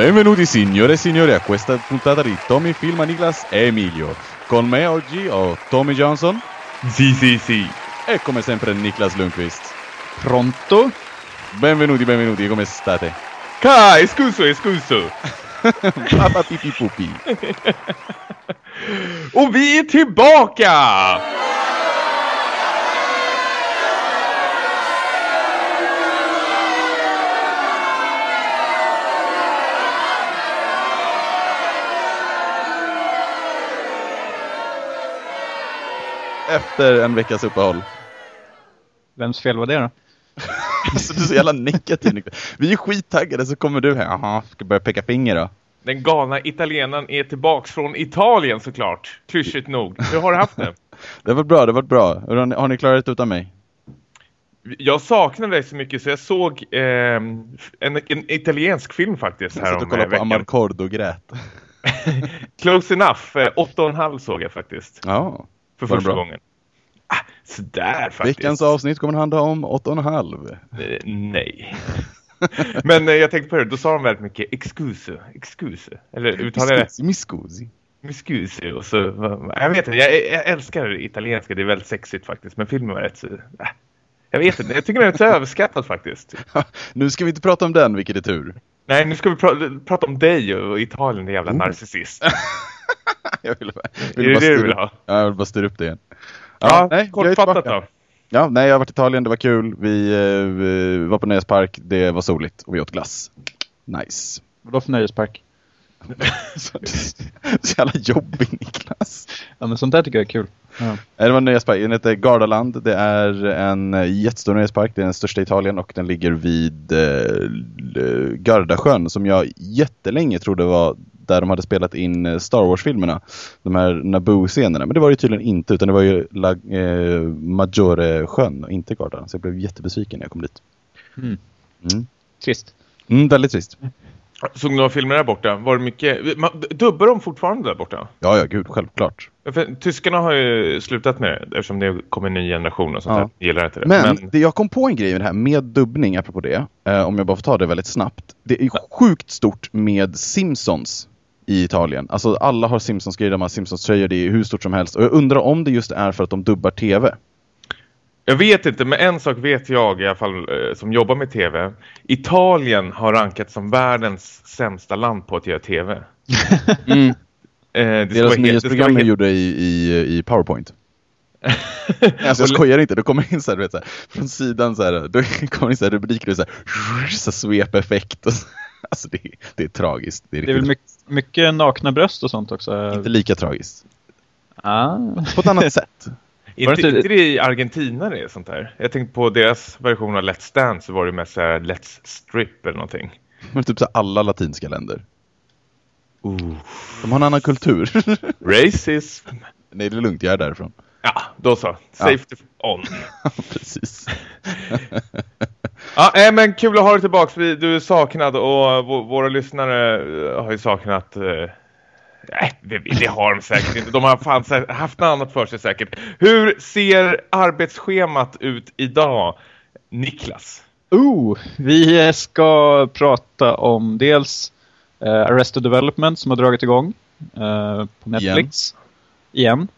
Benvenuti signore e signori a questa puntata di Tommy Film Niklas e Emilio. Con me oggi ho Tommy Johnson. Sì, sì, sì. E come sempre Niklas Lundqvist. Pronto? Benvenuti, benvenuti, come state? Ca, scuso, scuso. Pappa pipi pupi. Och vi är tillbaka! Efter en veckas uppehåll. Vems fel var det då? alltså, du är så jävla negativ. Vi är skittaggade så kommer du här. Jaha, ska börja peka finger då. Den galna italienaren är tillbaks från Italien såklart. Klyschigt nog. Hur har du haft det? det var bra, det var bra. Har ni, har ni klarat utan mig? Jag saknade dig så mycket så jag såg eh, en, en italiensk film faktiskt. Jag satt och kollade på Amarcord och grät. Close enough. Eh, åtta och en halv såg jag faktiskt. Ja. För första gången. Ah, sådär faktiskt. Veckans avsnitt kommer handla om åtta och en halv. Eh, nej. Men eh, jag tänkte på det, då sa de väldigt mycket excuse, excuse. Eller uttalar det? Miscusi. Miscusi. Och så, jag vet inte, jag, jag, älskar italienska, det är väldigt sexigt faktiskt. Men filmen var rätt så... Äh, jag vet inte, jag tycker den är så överskattad faktiskt. nu ska vi inte prata om den, vilket är tur. Nej, nu ska vi pra prata om dig och Italien, din jävla oh. narcissist. jag vill, vill är det det du vill ha? Ja, jag vill bara styra upp det igen. Ja, ja nej, kortfattat då. Ja, nej, jag har varit i Italien, det var kul. Vi, eh, vi var på nöjespark, det var soligt och vi åt glass. Nice. Vadå för nöjespark? så, så jävla jobbig Niklas. Ja, men sånt där tycker jag är kul. Ja. Det var en nöjespark, den heter Gardaland. Det är en jättestor nöjespark, det är den största i Italien och den ligger vid eh, Gardasjön som jag jättelänge trodde var där de hade spelat in eh, Star Wars-filmerna. De här Naboo-scenerna. Men det var det tydligen inte, utan det var ju La, eh, Maggiore-sjön och inte Garda. Så jag blev jättebesviken när jag kom dit. Mm. Mm. Trist. Mm, väldigt trist. Såg några filmer där borta? Var det mycket... Dubbar de fortfarande där borta? Ja, ja, gud, självklart. För, tyskarna har ju slutat med det eftersom det kommer en ny generation och sånt ja. där. Gillar inte det. Men, Men... Det, jag kom på en grej med det här med dubbning, apropå det. Eh, om jag bara får ta det väldigt snabbt. Det är sjukt stort med Simpsons i Italien. Alltså alla har Simpsons-grejer, de har Simpsons-tröjor, det är hur stort som helst. Och jag undrar om det just är för att de dubbar tv. Jag vet inte, men en sak vet jag i alla fall eh, som jobbar med tv. Italien har rankat som världens sämsta land på att göra tv. mm. eh, Deras nyhetsprogram helt... gjorde i, i, i PowerPoint. alltså jag skojar inte, då kommer in så här, du vet, så här, från sidan så här, då kommer in så här rubriker och så här, så svep-effekt och så. Alltså det, det är tragiskt. Det är, det är väl mycket, mycket, nakna bröst och sånt också? Inte lika tragiskt. Ah. På ett annat sätt. Inte, inte, inte det i Argentina det är sånt här? Jag tänkte på deras version av Let's Dance så var det mest såhär Let's Strip eller någonting. Men typ så alla latinska länder. Uh. De har en annan kultur. Racism. Nej, det är lugnt. Jag är därifrån. Ja, då så. Safety ja. on. Precis. ja, äh, men kul att ha dig tillbaka. Du är saknad och våra lyssnare eh, har ju saknat... Eh, nej, det, det, har de säkert inte. De har fan haft något annat för sig säkert. Hur ser arbetsschemat ut idag, Niklas? Oh, vi ska prata om dels uh, Arrested Development som har dragit igång uh, på Netflix. Igen. Igen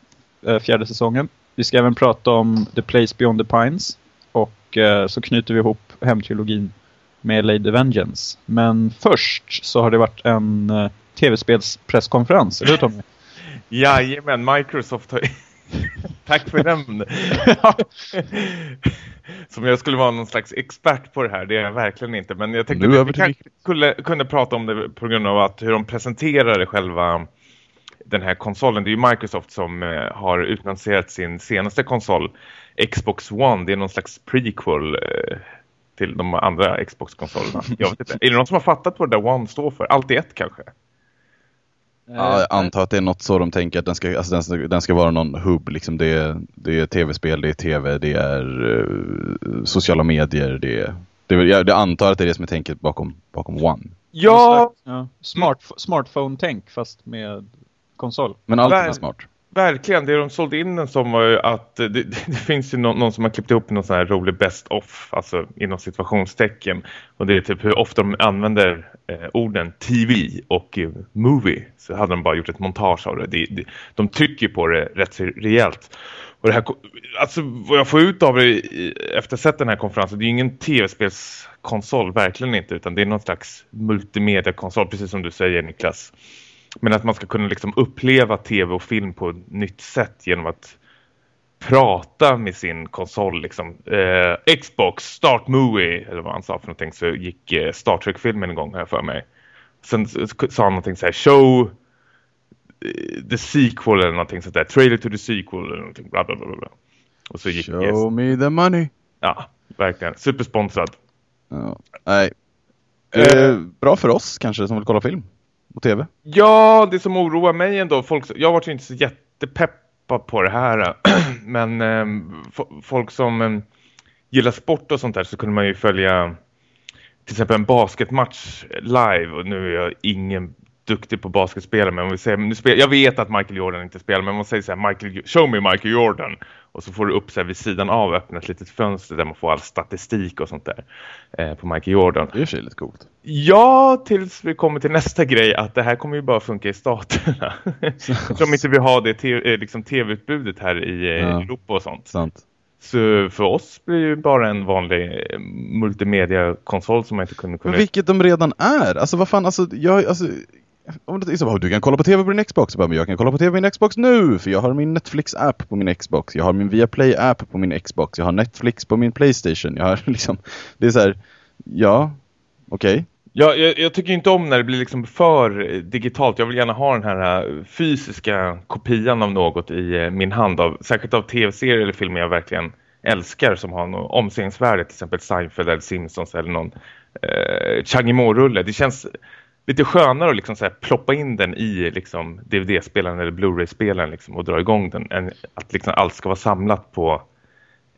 fjärde säsongen. Vi ska även prata om The Place Beyond the Pines. Och eh, så knyter vi ihop hemtrilogin med Lady Vengeance. Men först så har det varit en eh, tv-spelspresskonferens, eller hur Tommy? Jajamän, Microsoft har... Tack för den. Som jag skulle vara någon slags expert på det här, det är jag verkligen inte. Men jag tänkte att vi kan, kunde, kunde prata om det på grund av att hur de presenterade själva den här konsolen. Det är ju Microsoft som eh, har utannonserat sin senaste konsol, Xbox One. Det är någon slags prequel eh, till de andra Xbox-konsolerna. Jag vet inte. Är det någon som har fattat vad det där One står för? Allt i ett kanske? Ja, jag antar att det är något så de tänker att den ska, alltså den ska, den ska vara någon hubb. Liksom det, är, det är tv-spel, det är tv, det är uh, sociala medier. Det är, det är, jag, jag antar att det är det som är tänket bakom, bakom One. Ja! ja. Smart, smartphone-tänk fast med konsol. Men allt är smart. verkligen. Det de sålde in den som var ju att det, det, det finns ju någon, någon, som har klippt ihop någon sån här rolig best off, alltså inom situationstecken. Och det är typ hur ofta de använder eh, orden TV och eh, movie. Så hade de bara gjort ett montage av det. det, det de trycker på det rätt rejält. Och det här, alltså vad jag får ut av det efter att sett den här konferensen, det är ju ingen tv-spelskonsol, verkligen inte. Utan det är någon slags multimedia-konsol, precis som du säger Niklas. Men att man ska kunna liksom uppleva tv och film på ett nytt sätt genom att prata med sin konsol. Liksom. Eh, Xbox, Start Movie, eller vad han sa för någonting, så gick eh, Star Trek-filmen en gång här för mig. Sen sa han någonting så här, show eh, the sequel eller någonting sånt där. Trailer to the sequel eller någonting, bla bla bla bla. Och så gick Show yes. me the money. Ja, verkligen. Supersponsrad. Ja, nej. Eh, bra för oss kanske som vill kolla film och tv? Ja, det som oroar mig ändå, folk, jag har varit inte så jättepeppad på det här, men eh, folk som eh, gillar sport och sånt där så kunde man ju följa till exempel en basketmatch live och nu är jag ingen duktig på basketspelare men om vi säger, nu spel, jag vet att Michael Jordan inte spelar men om man säger så här, Michael, show me Michael Jordan och så får du upp så här vid sidan av öppna ett litet fönster där man får all statistik och sånt där eh, på Michael Jordan. Det är ju lite coolt. Ja, tills vi kommer till nästa grej att det här kommer ju bara funka i staterna. Som inte vi har det eh, liksom tv-utbudet här i eh, ja. Europa och sånt. Sant. Så för oss blir det ju bara en vanlig eh, multimedia-konsol som man inte kunde... kunna... Vilket de redan är. Alltså vad fan, alltså, jag, alltså om det är så, du kan kolla på tv på din Xbox. Men jag kan kolla på tv på min Xbox nu, för jag har min Netflix-app på min Xbox. Jag har min Viaplay-app på min Xbox. Jag har Netflix på min Playstation. Jag har liksom, det är så här, ja, okej. Okay. Ja, jag, jag, tycker inte om när det blir liksom för digitalt. Jag vill gärna ha den här äh, fysiska kopian av något i äh, min hand. Av, särskilt av tv-serier eller filmer jag verkligen älskar som har något omsägningsvärde. Till exempel Seinfeld eller Simpsons eller någon äh, eh, Changimo-rulle. Det känns lite skönare att liksom så här ploppa in den i liksom DVD-spelaren eller Blu-ray-spelaren liksom och dra igång den än att liksom allt ska vara samlat på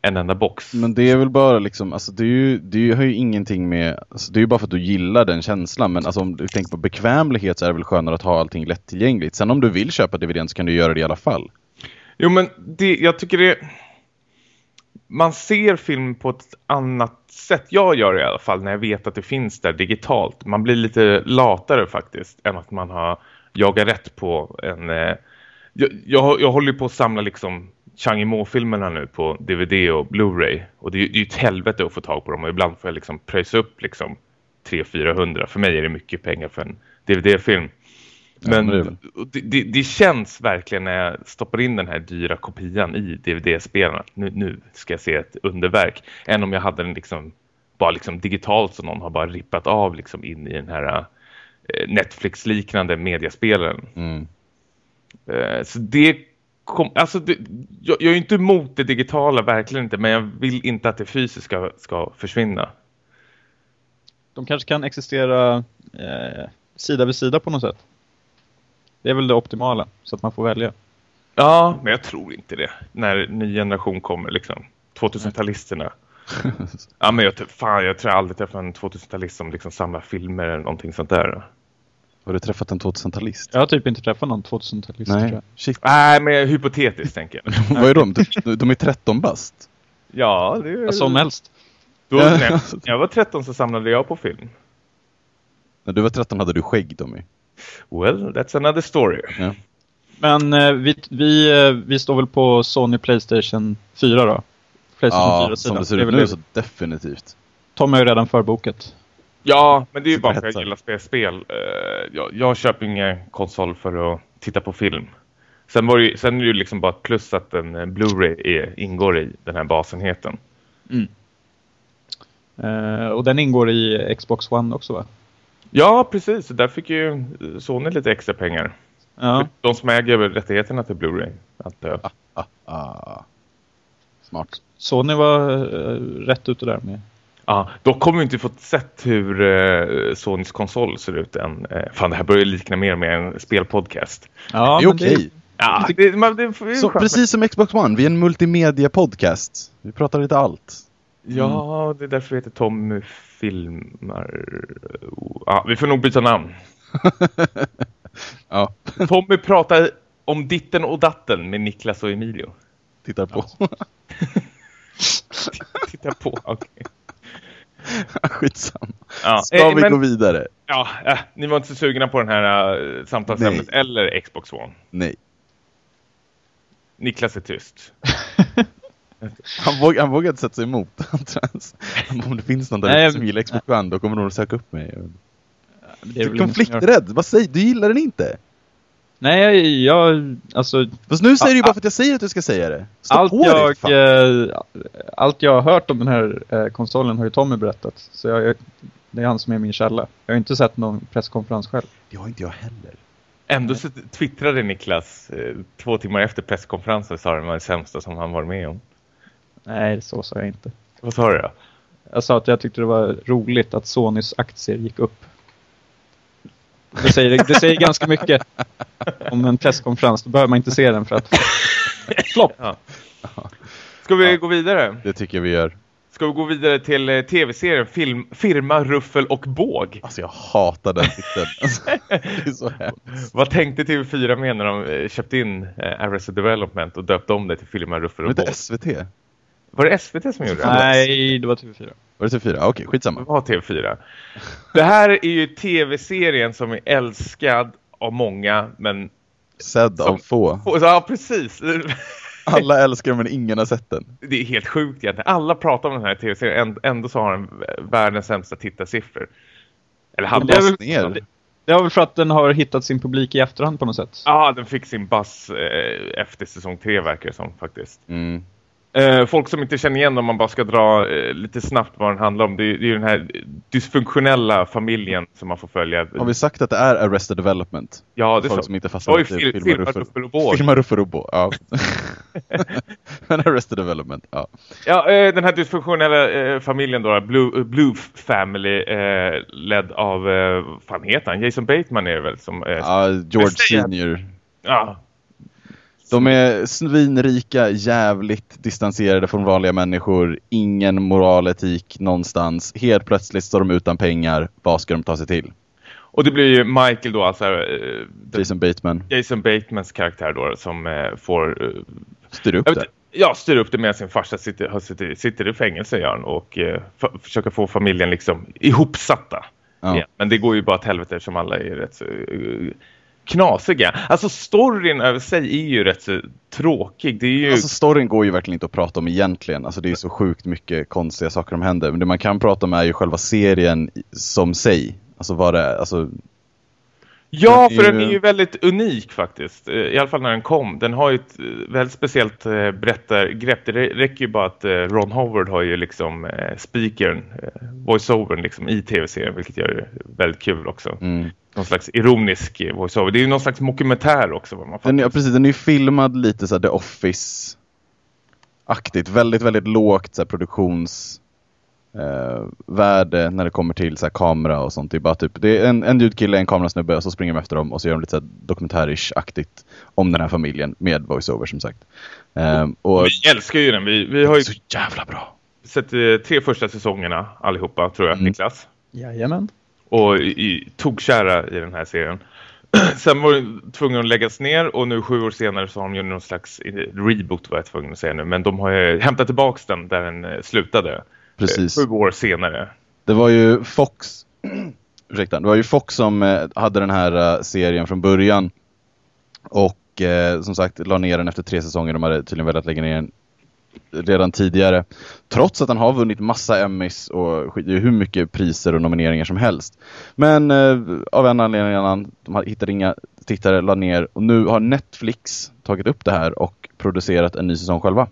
en enda box. Men det är väl bara liksom, alltså det, är ju, det har ju ingenting med, alltså det är ju bara för att du gillar den känslan men alltså om du tänker på bekvämlighet så är det väl skönare att ha allting lättillgängligt. Sen om du vill köpa DVD så kan du göra det i alla fall. Jo men det, jag tycker det man ser film på ett annat sätt. Jag gör det i alla fall när jag vet att det finns där digitalt. Man blir lite latare faktiskt än att man har jagat rätt på en... Eh, jag, jag, jag håller på att samla liksom Chang Mo-filmerna nu på DVD och Blu-ray. Och det är, ju ett helvete att få tag på dem. Och ibland får jag liksom pröjsa upp liksom 300-400. För mig är det mycket pengar för en DVD-film. Men ja, det, det, det, känns verkligen när jag stoppar in den här dyra kopian i DVD-spelaren. Nu, nu ska jag se ett underverk. Än om jag hade den liksom bara liksom digitalt så någon har bara rippat av liksom in i den här eh, Netflix-liknande mediaspelaren. Mm. Eh, så det kom, alltså det, jag, jag, är inte emot det digitala, verkligen inte. Men jag vill inte att det fysiska ska försvinna. De kanske kan existera eh, sida vid sida på något sätt. Det är väl det optimala, så att man får välja. Ja, men jag tror inte det. När ny generation kommer, liksom. 2000-talisterna. ja, men jag, fan, jag tror jag aldrig träffat en 2000-talist som liksom samlar filmer eller någonting sånt där. Har du träffat en 2000-talist? Jag har typ inte träffat någon 2000-talist. Nej, Shit. Nej, men hypotetiskt tänker jag. Vad är de? De är 13 bast. Ja, det är... Som helst. Då, när jag var 13 så samlade jag på film. När du var 13 hade du skägg, Tommy. Well, that's another story. Ja. Men eh, vi, vi, eh, vi står väl på Sony Playstation 4 då? Playstation ja, 4 som det ser ut nu så definitivt. Tom har ju redan förbokat. Ja, men det är ju bara för att jag gillar spel. spel. Uh, jag, jag köper ingen konsol för att titta på film. Sen, var det, sen är det ju liksom bara ett plus att en Blu-ray ingår i den här basenheten. Mm. Uh, och den ingår i Xbox One också va? Ja, precis. Där fick ju Sony lite extra pengar. Ja. De som äger rättigheterna till Blu-ray. Ah, ah, ah. Smart. Sony var uh, rätt ute där med. Ja, då kommer vi inte få sett hur uh, Sonys konsol ser ut än. Uh, fan, det här börjar likna mer med en spelpodcast. Ja, det är okej. Okay. Ja, det, det, det Så, precis som Xbox One, vi är en multimedia-podcast. Vi pratar lite allt. Mm. Ja, det är därför vi heter Tom Filmar. Ja, vi får nog byta namn. ja. Tommy pratar Om ditten och datten med Niklas och Emilio. Tittar på. Tittar på, okej. Okay. Skitsamma. Ja. Ska eh, vi men, gå vidare? Ja, äh, ni var inte så sugna på den här uh, samtalsämnet eller Xbox One? Nej. Niklas är tyst. han, våg, han vågar inte sätta sig emot. Om det finns någon där Nej, som gillar Xbox One, då kommer någon att söka upp mig. Du är konflikträdd. Vad säger du? gillar den inte? Nej, jag... Alltså... Fast nu säger du ju bara för att jag säger att du ska säga det. Stå allt, jag, det, eh, allt jag har hört om den här eh, konsolen har ju Tommy berättat. Så jag, det är han som är min källa. Jag har inte sett någon presskonferens själv. Det har inte jag heller. Ändå så twittrade Niklas eh, två timmar efter presskonferensen sa den var det sämsta som han var med om. Nej, så sa jag inte. Vad sa du då? Jag sa att jag tyckte det var roligt att Sonys aktier gick upp. Det säger, det säger ganska mycket om en presskonferens. Då behöver man inte se den för att... Flopp! Ja. Ska vi ja, gå vidare? Det tycker jag vi gör. Ska vi gå vidare till eh, tv-serien film, Firma, Ruffel och Båg? Alltså jag hatar den titeln. det är så hemskt. Vad tänkte TV4 med när de eh, köpte in eh, Arrested Development och döpte om det till Firma, Ruffel och Båg? Det SVT? Var det SVT som gjorde det? Nej, det var TV4. Var det TV4? Okej, okay, skitsamma. Det var TV4. Det här är ju tv-serien som är älskad av många, men... Sedd av få. Ja, precis. Alla älskar den men ingen har sett den. Det är helt sjukt egentligen. Alla pratar om den här tv-serien. Ändå så har den världens sämsta tittarsiffror. Eller den ner. Det är väl för att den har hittat sin publik i efterhand på något sätt. Ja, den fick sin bass eh, efter säsong tre verkar det som faktiskt. Mm. Eh, folk som inte känner igen om man bara ska dra eh, lite snabbt vad den handlar om. Det är, det är den här dysfunktionella familjen som man får följa. Har vi sagt att det är Arrested Development? Ja, det är folk så. som inte fastnar i fil filma Ruffer Filma Ruffer ja. Men Arrested Development, ja. Ja, eh, den här dysfunktionella eh, familjen då, Blue, Blue Family, eh, ledd av, eh, fan heter han? Jason Bateman är det väl? Som, ja, George Senior. Ja, de är svinrika, jävligt distanserade från vanliga människor. Ingen moraletik någonstans. Helt plötsligt står de utan pengar. Vad ska de ta sig till? Och det blir ju Michael då, alltså... Eh, Jason Bateman. Jason Batemans karaktär då, som eh, får... Eh, styr upp det? Ja, styr upp det med sin farsa sitter, sitter, sitter i fängelse gör och eh, försöker få familjen liksom ihopsatta. Ja. Men det går ju bara till helvete eftersom alla är rätt så, uh, knasiga. Alltså storyn över sig är ju rätt så tråkig. Det är ju... Alltså storyn går ju verkligen inte att prata om egentligen. Alltså det är så sjukt mycket konstiga saker som händer. Men det man kan prata om är ju själva serien som sig. Alltså vad det är. Alltså... Ja, för den är ju väldigt unik faktiskt. Eh, I alla fall när den kom. Den har ju ett eh, väldigt speciellt eh, berättargrepp. Det räcker ju bara att Ron Howard har ju liksom speakern, voiceovern liksom i tv-serien. Vilket gör det väldigt kul också. Mm någon slags ironisk voiceover. Det är ju någon slags dokumentär också. Vad man den, ja, precis. Den är ju filmad lite så här, The Office-aktigt. Väldigt, väldigt lågt så här, produktions... Eh, värde när det kommer till så här, kamera och sånt. Det är bara typ, det är en, en ljudkille, en kamerasnubbe och så springer de efter dem och så gör de lite dokumentärish-aktigt om den här familjen med voiceover som sagt. Eh, och vi älskar ju den. Vi, vi har ju så jävla bra. sett eh, tre första säsongerna allihopa tror jag, mm. Niklas. Jajamän och i, tog kära i den här serien. Sen var de tvungna att läggas ner och nu sju år senare så har de gjort någon slags reboot var jag tvungen att säga nu. Men de har ju hämtat tillbaka den där den eh, slutade. Precis. Sju år senare. Det var ju Fox, ursäkta, det var ju Fox som eh, hade den här serien från början. Och eh, som sagt la ner den efter tre säsonger. De hade tydligen velat lägga ner den redan tidigare. Trots att han har vunnit massa Emmys och hur mycket priser och nomineringar som helst. Men eh, av en anledning eller annan, de hittade inga tittare, la ner och nu har Netflix tagit upp det här och producerat en ny säsong själva.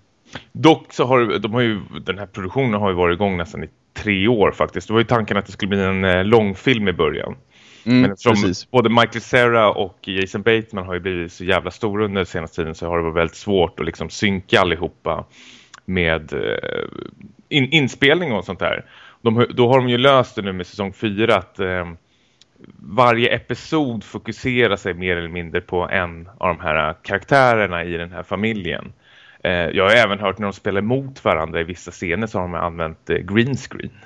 Dock så har de har ju, den här produktionen har ju varit igång nästan i tre år faktiskt. Det var ju tanken att det skulle bli en eh, långfilm i början. Mm, Men eftersom precis. både Michael Cera och Jason Bateman har ju blivit så jävla stora under senaste tiden så har det varit väldigt svårt att liksom synka allihopa med eh, in, inspelning och sånt där. De, då har de ju löst det nu med säsong 4 att eh, varje episod fokuserar sig mer eller mindre på en av de här karaktärerna i den här familjen. Eh, jag har även hört när de spelar mot varandra i vissa scener så har de använt eh, green screen.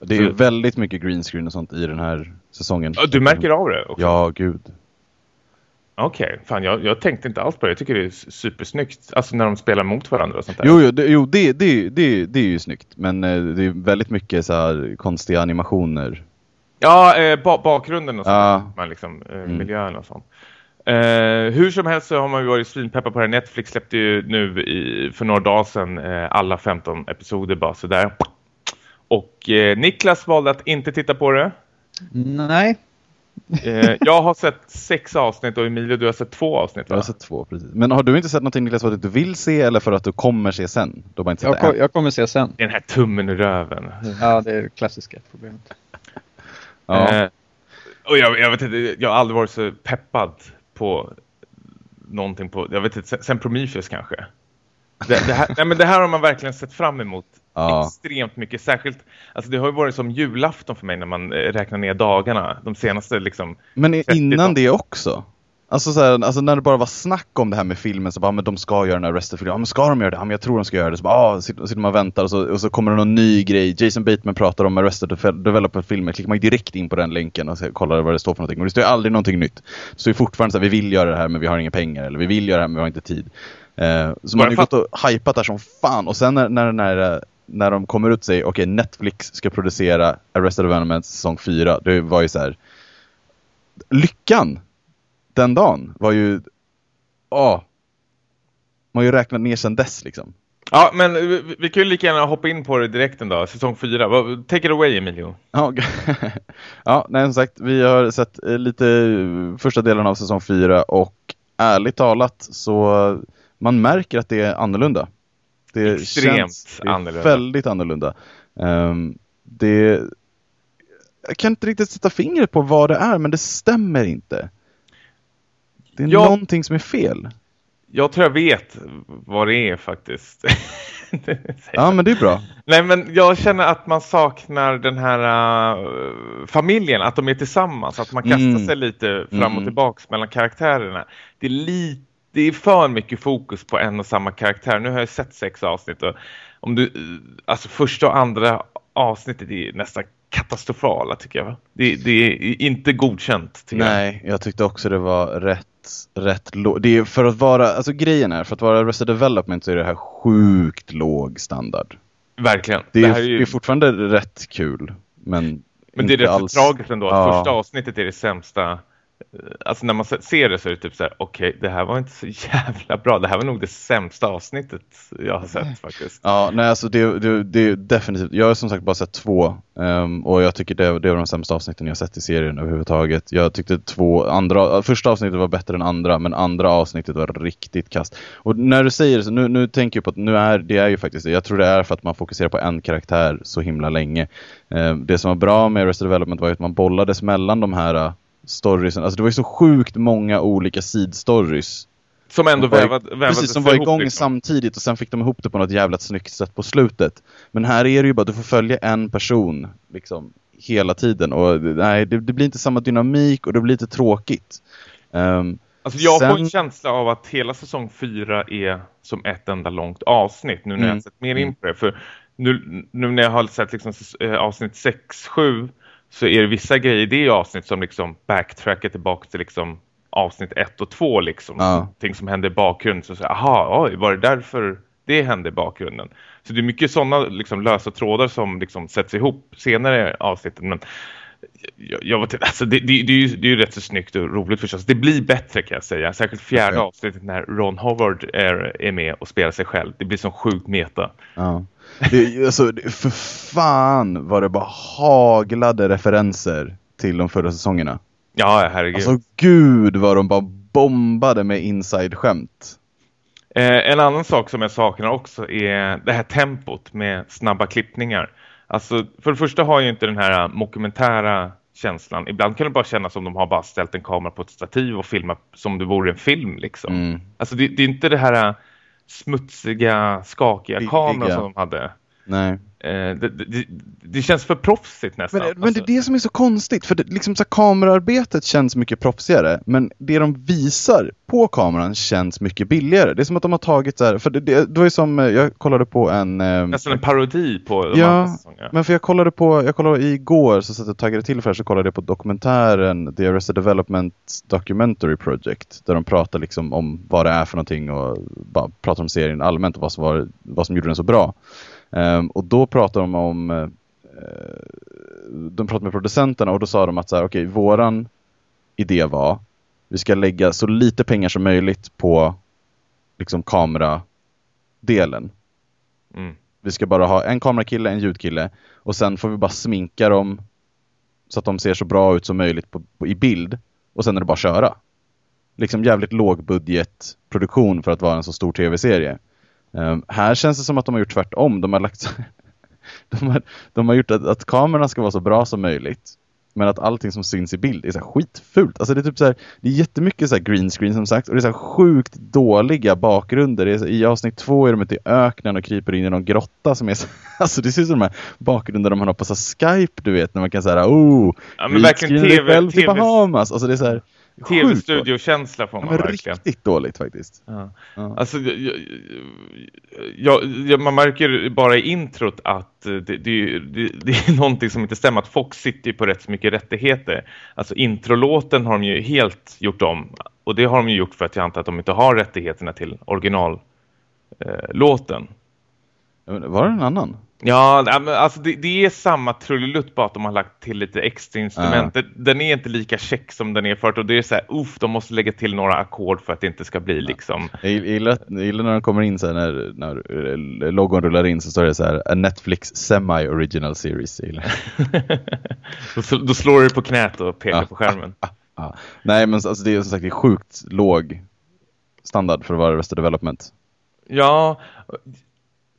Det är ju väldigt mycket green screen och sånt i den här säsongen. Du märker av det också? Ja, gud. Okej, okay. fan jag, jag tänkte inte alls på det. Jag tycker det är supersnyggt. Alltså när de spelar mot varandra och sånt där. Jo, jo, det, jo det, det, det, det är ju snyggt. Men eh, det är väldigt mycket så här konstiga animationer. Ja, eh, ba bakgrunden och sånt. Ja. Man liksom, eh, mm. Miljön och sånt. Eh, hur som helst så har man ju varit svinpeppar på det. Netflix släppte ju nu i, för några dagar sedan eh, alla 15 episoder bara sådär. Och eh, Niklas valde att inte titta på det. Nej, Eh, jag har sett sex avsnitt och Emilio, du har sett två avsnitt va? Jag har sett två, precis. Men har du inte sett någonting Niklas för att du vill se eller för att du kommer se sen? Du har inte sett jag, jag kommer se sen. Den här tummen i röven. Ja, det är det klassiska problemet. ja. Eh, och jag, jag, vet inte, jag har aldrig varit så peppad på någonting på, jag vet inte, sen, sen Prometheus kanske. Det, det, här, nej, men det här har man verkligen sett fram emot ja. extremt mycket. Särskilt, alltså det har ju varit som julafton för mig när man eh, räknar ner dagarna. De senaste liksom... Men innan det också? Alltså, så här, alltså när det bara var snack om det här med filmen så bara, men de ska göra den här Arrested. Ja men ska de göra det? Ja men jag tror de ska göra det. Så bara, ah, sitter man och väntar och så, och så kommer det någon ny grej. Jason Bateman pratar om Arrested Developer-filmer. Klickar man direkt in på den länken och kollar vad det står för någonting. Och det står aldrig någonting nytt. Det står fortfarande så här, vi vill göra det här men vi har inga pengar. Eller vi vill göra det här men vi har inte tid. Eh, så man har ju gått och hypat där som fan. Och sen när, när den här när de kommer ut och säger okej okay, Netflix ska producera Arrested Development säsong 4. Det var ju så här. Lyckan den dagen var ju åh, man har ju räknat ner sedan dess liksom. Ja, men vi, vi kan ju lika gärna hoppa in på det direkt ändå. Säsong 4. Take it away, Emilio. Ja, ja nej, som sagt, vi har sett eh, lite första delen av säsong 4 och ärligt talat så man märker att det är annorlunda. Det Extremt känns, det annorlunda. väldigt annorlunda. Um, det, jag kan inte riktigt sätta fingret på vad det är, men det stämmer inte. Det är jag, någonting som är fel. Jag tror jag vet vad det är faktiskt. ja, men det är bra. Nej, men jag känner att man saknar den här uh, familjen, att de är tillsammans, att man kastar mm. sig lite fram och mm. tillbaks mellan karaktärerna. Det är lite det är för mycket fokus på en och samma karaktär. Nu har jag sett sex avsnitt och om du, alltså första och andra avsnittet är nästan katastrofala tycker jag. Det, det är inte godkänt. Nej, jag. jag tyckte också det var rätt rätt Det är för att vara, alltså grejen är, för att vara Arrested Development så är det här sjukt låg standard. Verkligen. Det är, det är, ju... det är fortfarande rätt kul, men Men det är rätt alls... tragiskt ändå att ja. första avsnittet är det sämsta alltså när man ser det så är det typ så här, okej, okay, det här var inte så jävla bra. Det här var nog det sämsta avsnittet jag har sett faktiskt. Ja, nej alltså det, det, det är definitivt, jag har som sagt bara sett två um, och jag tycker det, det var de sämsta avsnitten jag sett i serien överhuvudtaget. Jag tyckte två andra, första avsnittet var bättre än andra, men andra avsnittet var riktigt kast. Och när du säger det så, nu, nu tänker jag på att nu är, det är ju faktiskt. Jag tror det är för att man fokuserar på en karaktär så himla länge. Um, det som var bra med Arrested Development var att man bollades mellan de här storiesen. Alltså det var ju så sjukt många olika sidstories. Som ändå vävade, vävade Precis, som var igång liksom. samtidigt och sen fick de ihop det på något jävla snyggt sätt på slutet. Men här är det ju bara, du får följa en person liksom hela tiden och nej, det, det blir inte samma dynamik och det blir lite tråkigt. Um, alltså jag sen... får en känsla av att hela säsong 4 är som ett enda långt avsnitt nu när mm. jag sett mer in mm. på det. För nu, nu när jag har sett liksom, eh, avsnitt 6, 7 så är det vissa grejer i det avsnitt som liksom backtrackar tillbaka till liksom avsnitt 1 och 2 liksom. Ja. Ting som händer i bakgrunden. Så säger aha, oj, var det därför det hände i bakgrunden? Så det är mycket sådana liksom lösa trådar som liksom sätts ihop senare i avsnittet. Men jag, till, alltså det, det, det, är ju, det är ju rätt så snyggt och roligt förstås. Det blir bättre kan jag säga. Särskilt fjärde okay. avsnittet när Ron Howard är, är med och spelar sig själv. Det blir som sjukt meta. Ja. Det, alltså, för fan var det bara haglade referenser till de förra säsongerna. Ja, herregud. Alltså gud vad de bara bombade med inside-skämt. Eh, en annan sak som jag saknar också är det här tempot med snabba klippningar. Alltså, för det första har ju inte den här dokumentära känslan. Ibland kan det bara kännas som de har bara ställt en kamera på ett stativ och filmat som det vore en film liksom. Mm. Alltså det, det, är inte det här smutsiga, skakiga kameror som de hade. Nej. Eh, det, det, det känns för proffsigt nästan. Men, men det är alltså- det som är så konstigt, för det, liksom så kamerarbetet känns mycket proffsigare, men det de visar på kameran känns mycket billigare. Det är som att de har tagit så här, för det, det, det var ju som, eh, jag kollade på en... Eh, nästan en parodi på de ja, men för jag kollade på, jag kollade igår så satt jag taggade till för det så kollade jag på dokumentären The Arrested Development Documentary Project, där de pratar liksom om vad det är för någonting och bara pratar om serien allmänt och vad som, var, vad som gjorde den så bra. Um, och då pratar de om uh, de pratade med producenterna och då sa de att så här, okay, våran idé var vi ska lägga så lite pengar som möjligt på liksom kameradelen. Mm. Vi ska bara ha en kamerakille, en ljudkille och sen får vi bara sminka dem så att de ser så bra ut som möjligt på, på, i bild och sen är det bara att köra. Liksom jävligt lågbudgetproduktion för att vara en så stor tv-serie. Um, här känns det som att de har gjort tvärtom. De har, lagt, de har, de har gjort att, att kamerorna ska vara så bra som möjligt. Men att allting som syns i bild är så här skitfult. Alltså det är typ så här, det är jättemycket så green screen som sagt och det är så sjukt dåliga bakgrunder. Det är så, I avsnitt två är de ute i öknen och kryper in i någon grotta som är så, alltså det ser ut som de här bakgrunderna man har på så Skype, du vet, när man kan säga oh, ja, men verkligen TV, TV, Bahamas. Alltså det är så här, Tv-studiokänsla får man ja, verkligen. Riktigt dåligt faktiskt. Ja. Ja. Alltså, jag, jag, man märker bara i introt att det, det, det, det, är någonting som inte stämmer. Att Fox sitter på rätt så mycket rättigheter. Alltså introlåten har de ju helt gjort om. Och det har de ju gjort för att jag antar att de inte har rättigheterna till originallåten. Eh, var det en annan? Ja, alltså det, det, är samma trullelutt bara att de har lagt till lite extra instrument. Uh. Den är inte lika check som den är förut och det är så här, uff, de måste lägga till några ackord för att det inte ska bli liksom... Jag gillar, jag gillar när de kommer in så här, när, när logon rullar in så står det så här, a Netflix semi-original series. då, då slår du på knät och pekar uh, på skärmen. Uh, Nej, men alltså, det är som sagt det är sjukt låg standard för att vara Arrested Development. Ja,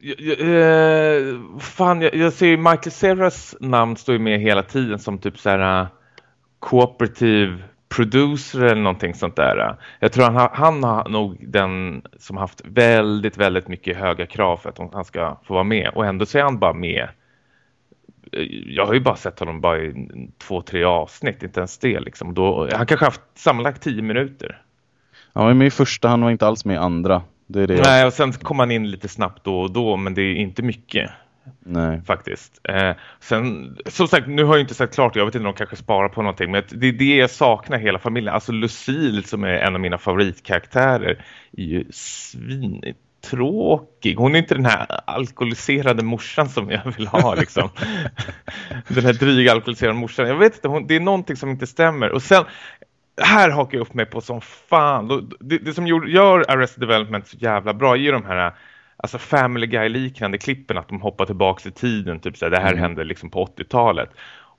eh, fan, jag, jag ser ju Michael Serras namn står ju med hela tiden som typ så här uh, cooperative producer eller någonting sånt där. Eh. Jag tror han, han har nog den som haft väldigt, väldigt mycket höga krav för att han ska få vara med. Och ändå så är han bara med. Eh, jag har ju bara sett honom bara i två, tre avsnitt, inte ens det liksom. Då, han kanske haft sammanlagt tio minuter. Han var med i första, han var inte alls med i andra. Det är det Nej, och sen kommer man in lite snabbt då och då, men det är inte mycket. Nej. Faktiskt. Eh, sen, som sagt, nu har jag inte sagt klart, jag vet inte om de kanske sparar på någonting, men det är det jag saknar hela familjen. Alltså Lucille som är en av mina favoritkaraktärer är ju svintråkig. Hon är inte den här alkoholiserade morsan som jag vill ha liksom. den här dryga alkoholiserade morsan. Jag vet inte, hon, det är någonting som inte stämmer. Och sen, här hakar jag upp mig på som fan. Det, det som gör Arrested Development så jävla bra är ju de här alltså Family Guy-liknande klippen att de hoppar tillbaka i tiden. Typ så här, det här mm. hände liksom på 80-talet.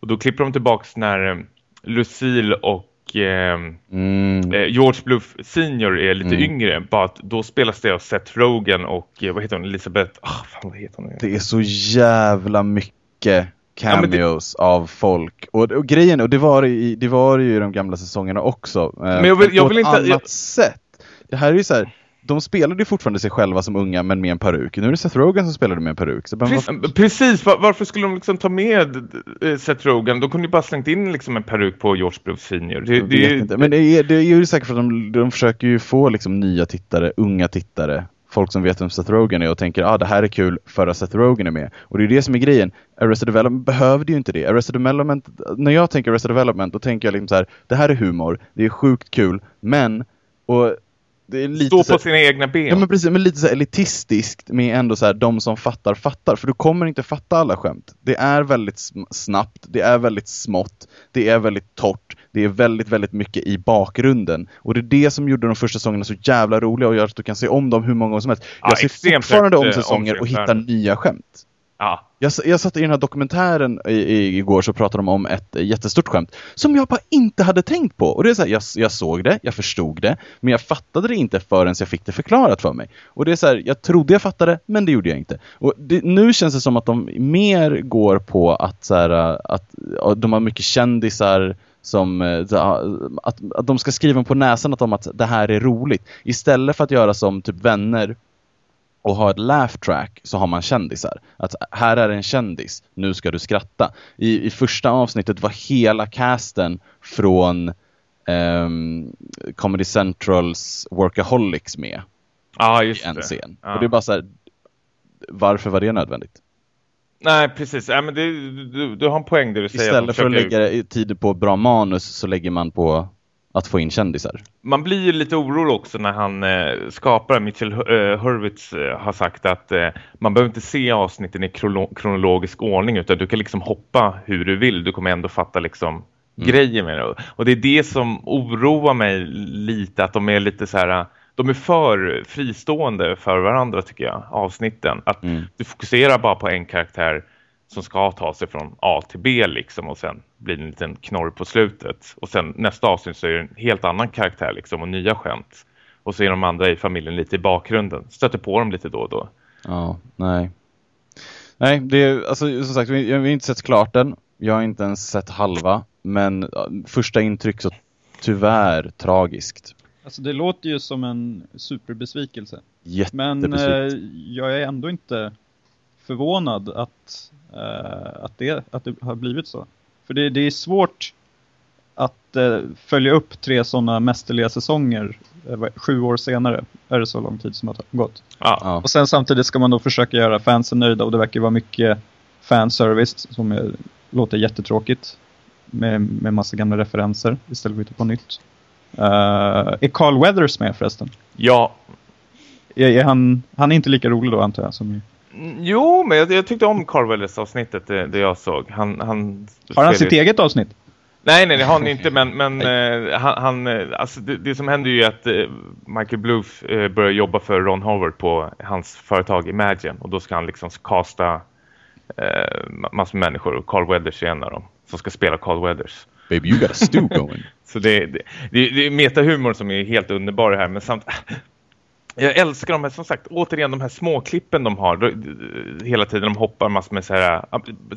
Och då klipper de tillbaka när eh, Lucille och eh, mm. Eh, George Bluff senior är lite mm. yngre. Bara att då spelas det av Seth Rogen och eh, vad heter hon? Elisabeth... Oh, fan, vad heter hon? Det är så jävla mycket cameos ja, det... av folk. Och, och, grejen, och det var, i, det var ju i de gamla säsongerna också. Eh, men jag vill, jag vill inte... Annat jag... sätt. Det här är ju så här, de spelade ju fortfarande sig själva som unga men med en peruk. Nu är det Seth Rogen som spelade med en peruk. Så precis, varför... precis. Var, varför skulle de liksom ta med eh, Seth Rogen? De kunde ju bara slängt in liksom en peruk på George Bruce Senior. Det, det, det, men det är, det är ju säkert för att de, de försöker ju få liksom nya tittare, unga tittare folk som vet vem Seth Rogen är och tänker ah, det här är kul för att Seth Rogen är med. Och det är det som är grejen. Arrested Development behövde ju inte det. Arrested Development, när jag tänker Arrested Development då tänker jag liksom så här, det här är humor, det är sjukt kul, men och det är lite Stå på här, sina egna ben. Ja men precis, men lite så elitistiskt med ändå så här, de som fattar fattar. För du kommer inte fatta alla skämt. Det är väldigt snabbt, det är väldigt smått, det är väldigt torrt, det är väldigt, väldigt mycket i bakgrunden. Och det är det som gjorde de första säsongerna så jävla roliga och gör att du kan se om dem hur många gånger som helst. Jag ja, ser fortfarande om säsonger och hittar nya skämt. Ja. Jag, jag satt i den här dokumentären i, i, igår så pratade de om ett jättestort skämt som jag bara inte hade tänkt på. Och det är så här, jag, jag såg det, jag förstod det, men jag fattade det inte förrän jag fick det förklarat för mig. Och det är så här, jag trodde jag fattade, men det gjorde jag inte. Och det, nu känns det som att de mer går på att, så här, att, att de har mycket kändisar som att, att de ska skriva på näsan att, de, att det här är roligt. Istället för att göra som typ vänner och ha ett laugh track så har man kändisar. Att här är en kändis, nu ska du skratta. I, i första avsnittet var hela casten från um, Comedy Centrals Workaholics med. Ja, just i en det. scen. Ja. Och det är bara så här, varför var det nödvändigt? Nej, precis. Ja, men det, du, du har en poäng där du säger Istället för att lägga tid på bra manus så lägger man på att få in kändisar. Man blir ju lite orolig också när han eh, skapare Mitchell eh, Hurwitz eh, har sagt att eh, man behöver inte se avsnitten i kronologisk ordning utan du kan liksom hoppa hur du vill. Du kommer ändå fatta liksom grejer med det. Och det är det som oroar mig lite att de är lite så här de är för fristående för varandra tycker jag, avsnitten. Att Mm. du fokuserar bara på en karaktär som ska ta sig från A till B liksom och sen blir det en liten knorr på slutet. Och sen nästa avsnitt så är det en helt annan karaktär liksom och nya skämt. Och så är de andra i familjen lite i bakgrunden. Stöter på dem lite då och då. Ja, nej. Nej, det är, alltså som sagt, vi, jag har inte sett klart den. Jag har inte ens sett halva. Men första intryck så tyvärr tragiskt. Alltså det låter ju som en superbesvikelse. Men eh, jag är ändå inte förvånad att, eh, att, det, att det har blivit så. För det, det är svårt att eh, följa upp tre sådana mästerliga säsonger eh, sju år senare. Är det så lång tid som har gått? Ja. Och sen samtidigt ska man då försöka göra fansen nöjda och det verkar vara mycket fanservice som är, låter jättetråkigt. Med, med massa gamla referenser istället för att hitta på nytt. Eh, är Carl Weathers med förresten? ja. Är, är han, han är inte lika rolig då antar jag som. Mm, Jo, men jag, jag tyckte om Carl Weathers avsnittet det, det jag såg. Han, han Har han sitt eget avsnitt? Nej, nej, det har han inte, men, men eh, han, han, eh, alltså det, det som händer ju är att eh, Michael Bluth eh, börjar jobba för Ron Howard på hans företag Imagine och då ska han liksom casta eh, ma- massor med människor och Carl Weathers är en av dem som ska spela Carl Weathers. Baby, you got a stew going. Så det, det, det, det är metahumor som är helt underbar här, men samt... Jag älskar de här, som sagt, återigen de här småklippen de har. Då- Hela tiden de hoppar massor med så här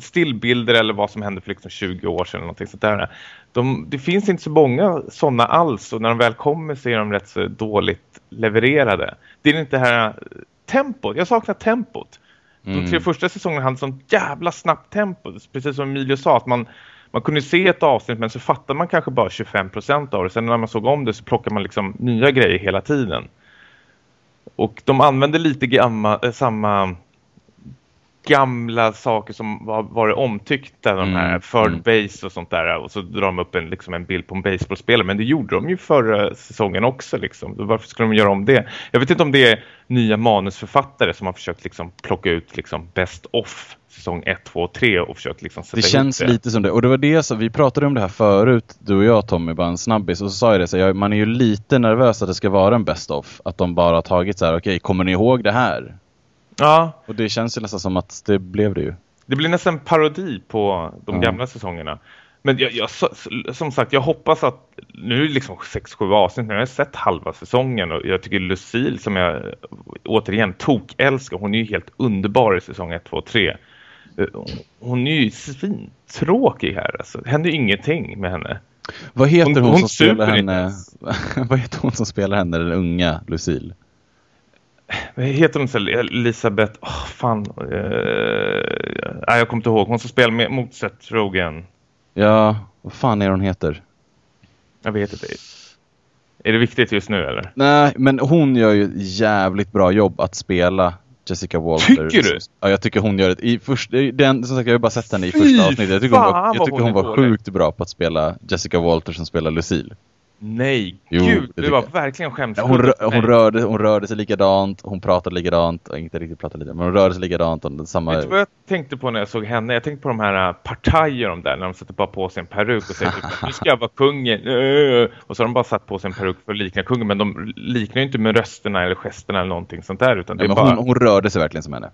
stillbilder eller vad som hände för liksom 20 år sedan eller någonting sånt där. De, det finns inte så många sådana alls och när de väl kommer så är de rätt så dåligt levererade. Det är inte det här tempot, jag saknar tempot. De tre Mm. första säsongerna hade sånt jävla snabbt tempo. Precis som Emilio sa, att man, man kunde se ett avsnitt men så fattade man kanske bara 25% av det. Sen när man såg om det så plockade man liksom nya grejer hela tiden. Och de använde lite gamma, eh, samma gamla saker som var, var omtyckta, de här Mm, third mm. base och sånt där. Och så drar de upp en, liksom en bild på en baseballspelare. Men det gjorde de ju förra säsongen också. Liksom. Varför skulle de göra om det? Jag vet inte om det är nya manusförfattare som har försökt liksom, plocka ut liksom, best off säsong 1, 2 och 3 och försökt liksom, sätta Det känns det. lite som det. Och det var det som, vi pratade om det här förut, du och jag Tommy, bara en snabbis. Och så sa jag det, så jag, man är ju lite nervös att det ska vara en best of. Att de bara har tagit så här, okej, kommer ni ihåg det här? Ja, Och det känns ju nästan som att det blev det ju. Det blir nästan en parodi på de Ja. gamla säsongerna. Men jag, jag, som sagt, jag hoppas att nu är det liksom 6-7 avsnitt, jag har sett halva säsongen och jag tycker Lucille som jag återigen tok älskar, hon är ju helt underbar i säsong 1, 2, 3. Eh, Hon är ju svintråkig här alltså. Det händer ju ingenting med henne. Vad heter Hon- hon, hon som spelar henne? vad heter hon som spelar henne, den unga Lucille? Heter hon så? Elisabeth? Åh, fan. Uh, nej, jag kommer inte ihåg. Hon som spelar med, mot Seth Rogen. Ja, vad fan är hon heter? Jag vet inte. Är det viktigt just nu eller? Nej, men hon gör ju jävligt bra jobb att spela Jessica Walter. Tycker du? Ja, jag tycker hon gör det. I först, den, som sagt, jag har bara sett henne i första avsnittet. Jag tycker hon var, jag tycker hon var sjukt bra på att spela Jessica Walter som spelar Lucille. Nej, Jo, gud, tycker var jag. verkligen skämskudde. Hon, rö, hon, rörde, hon rörde sig likadant, hon pratade likadant, och inte riktigt pratade likadant, men hon rörde sig likadant. Och samma... Vet du vad jag tänkte på när jag såg henne? Jag tänkte på de här äh, partajer de där, när de sätter bara på sig en peruk och säger typ, nu ska jag vara kungen. äh." Och så har de bara satt på sig en peruk för att likna kungen, men de liknar ju inte med rösterna eller gesterna eller någonting sånt där, utan det Nej, bara... hon, hon rörde sig verkligen som henne.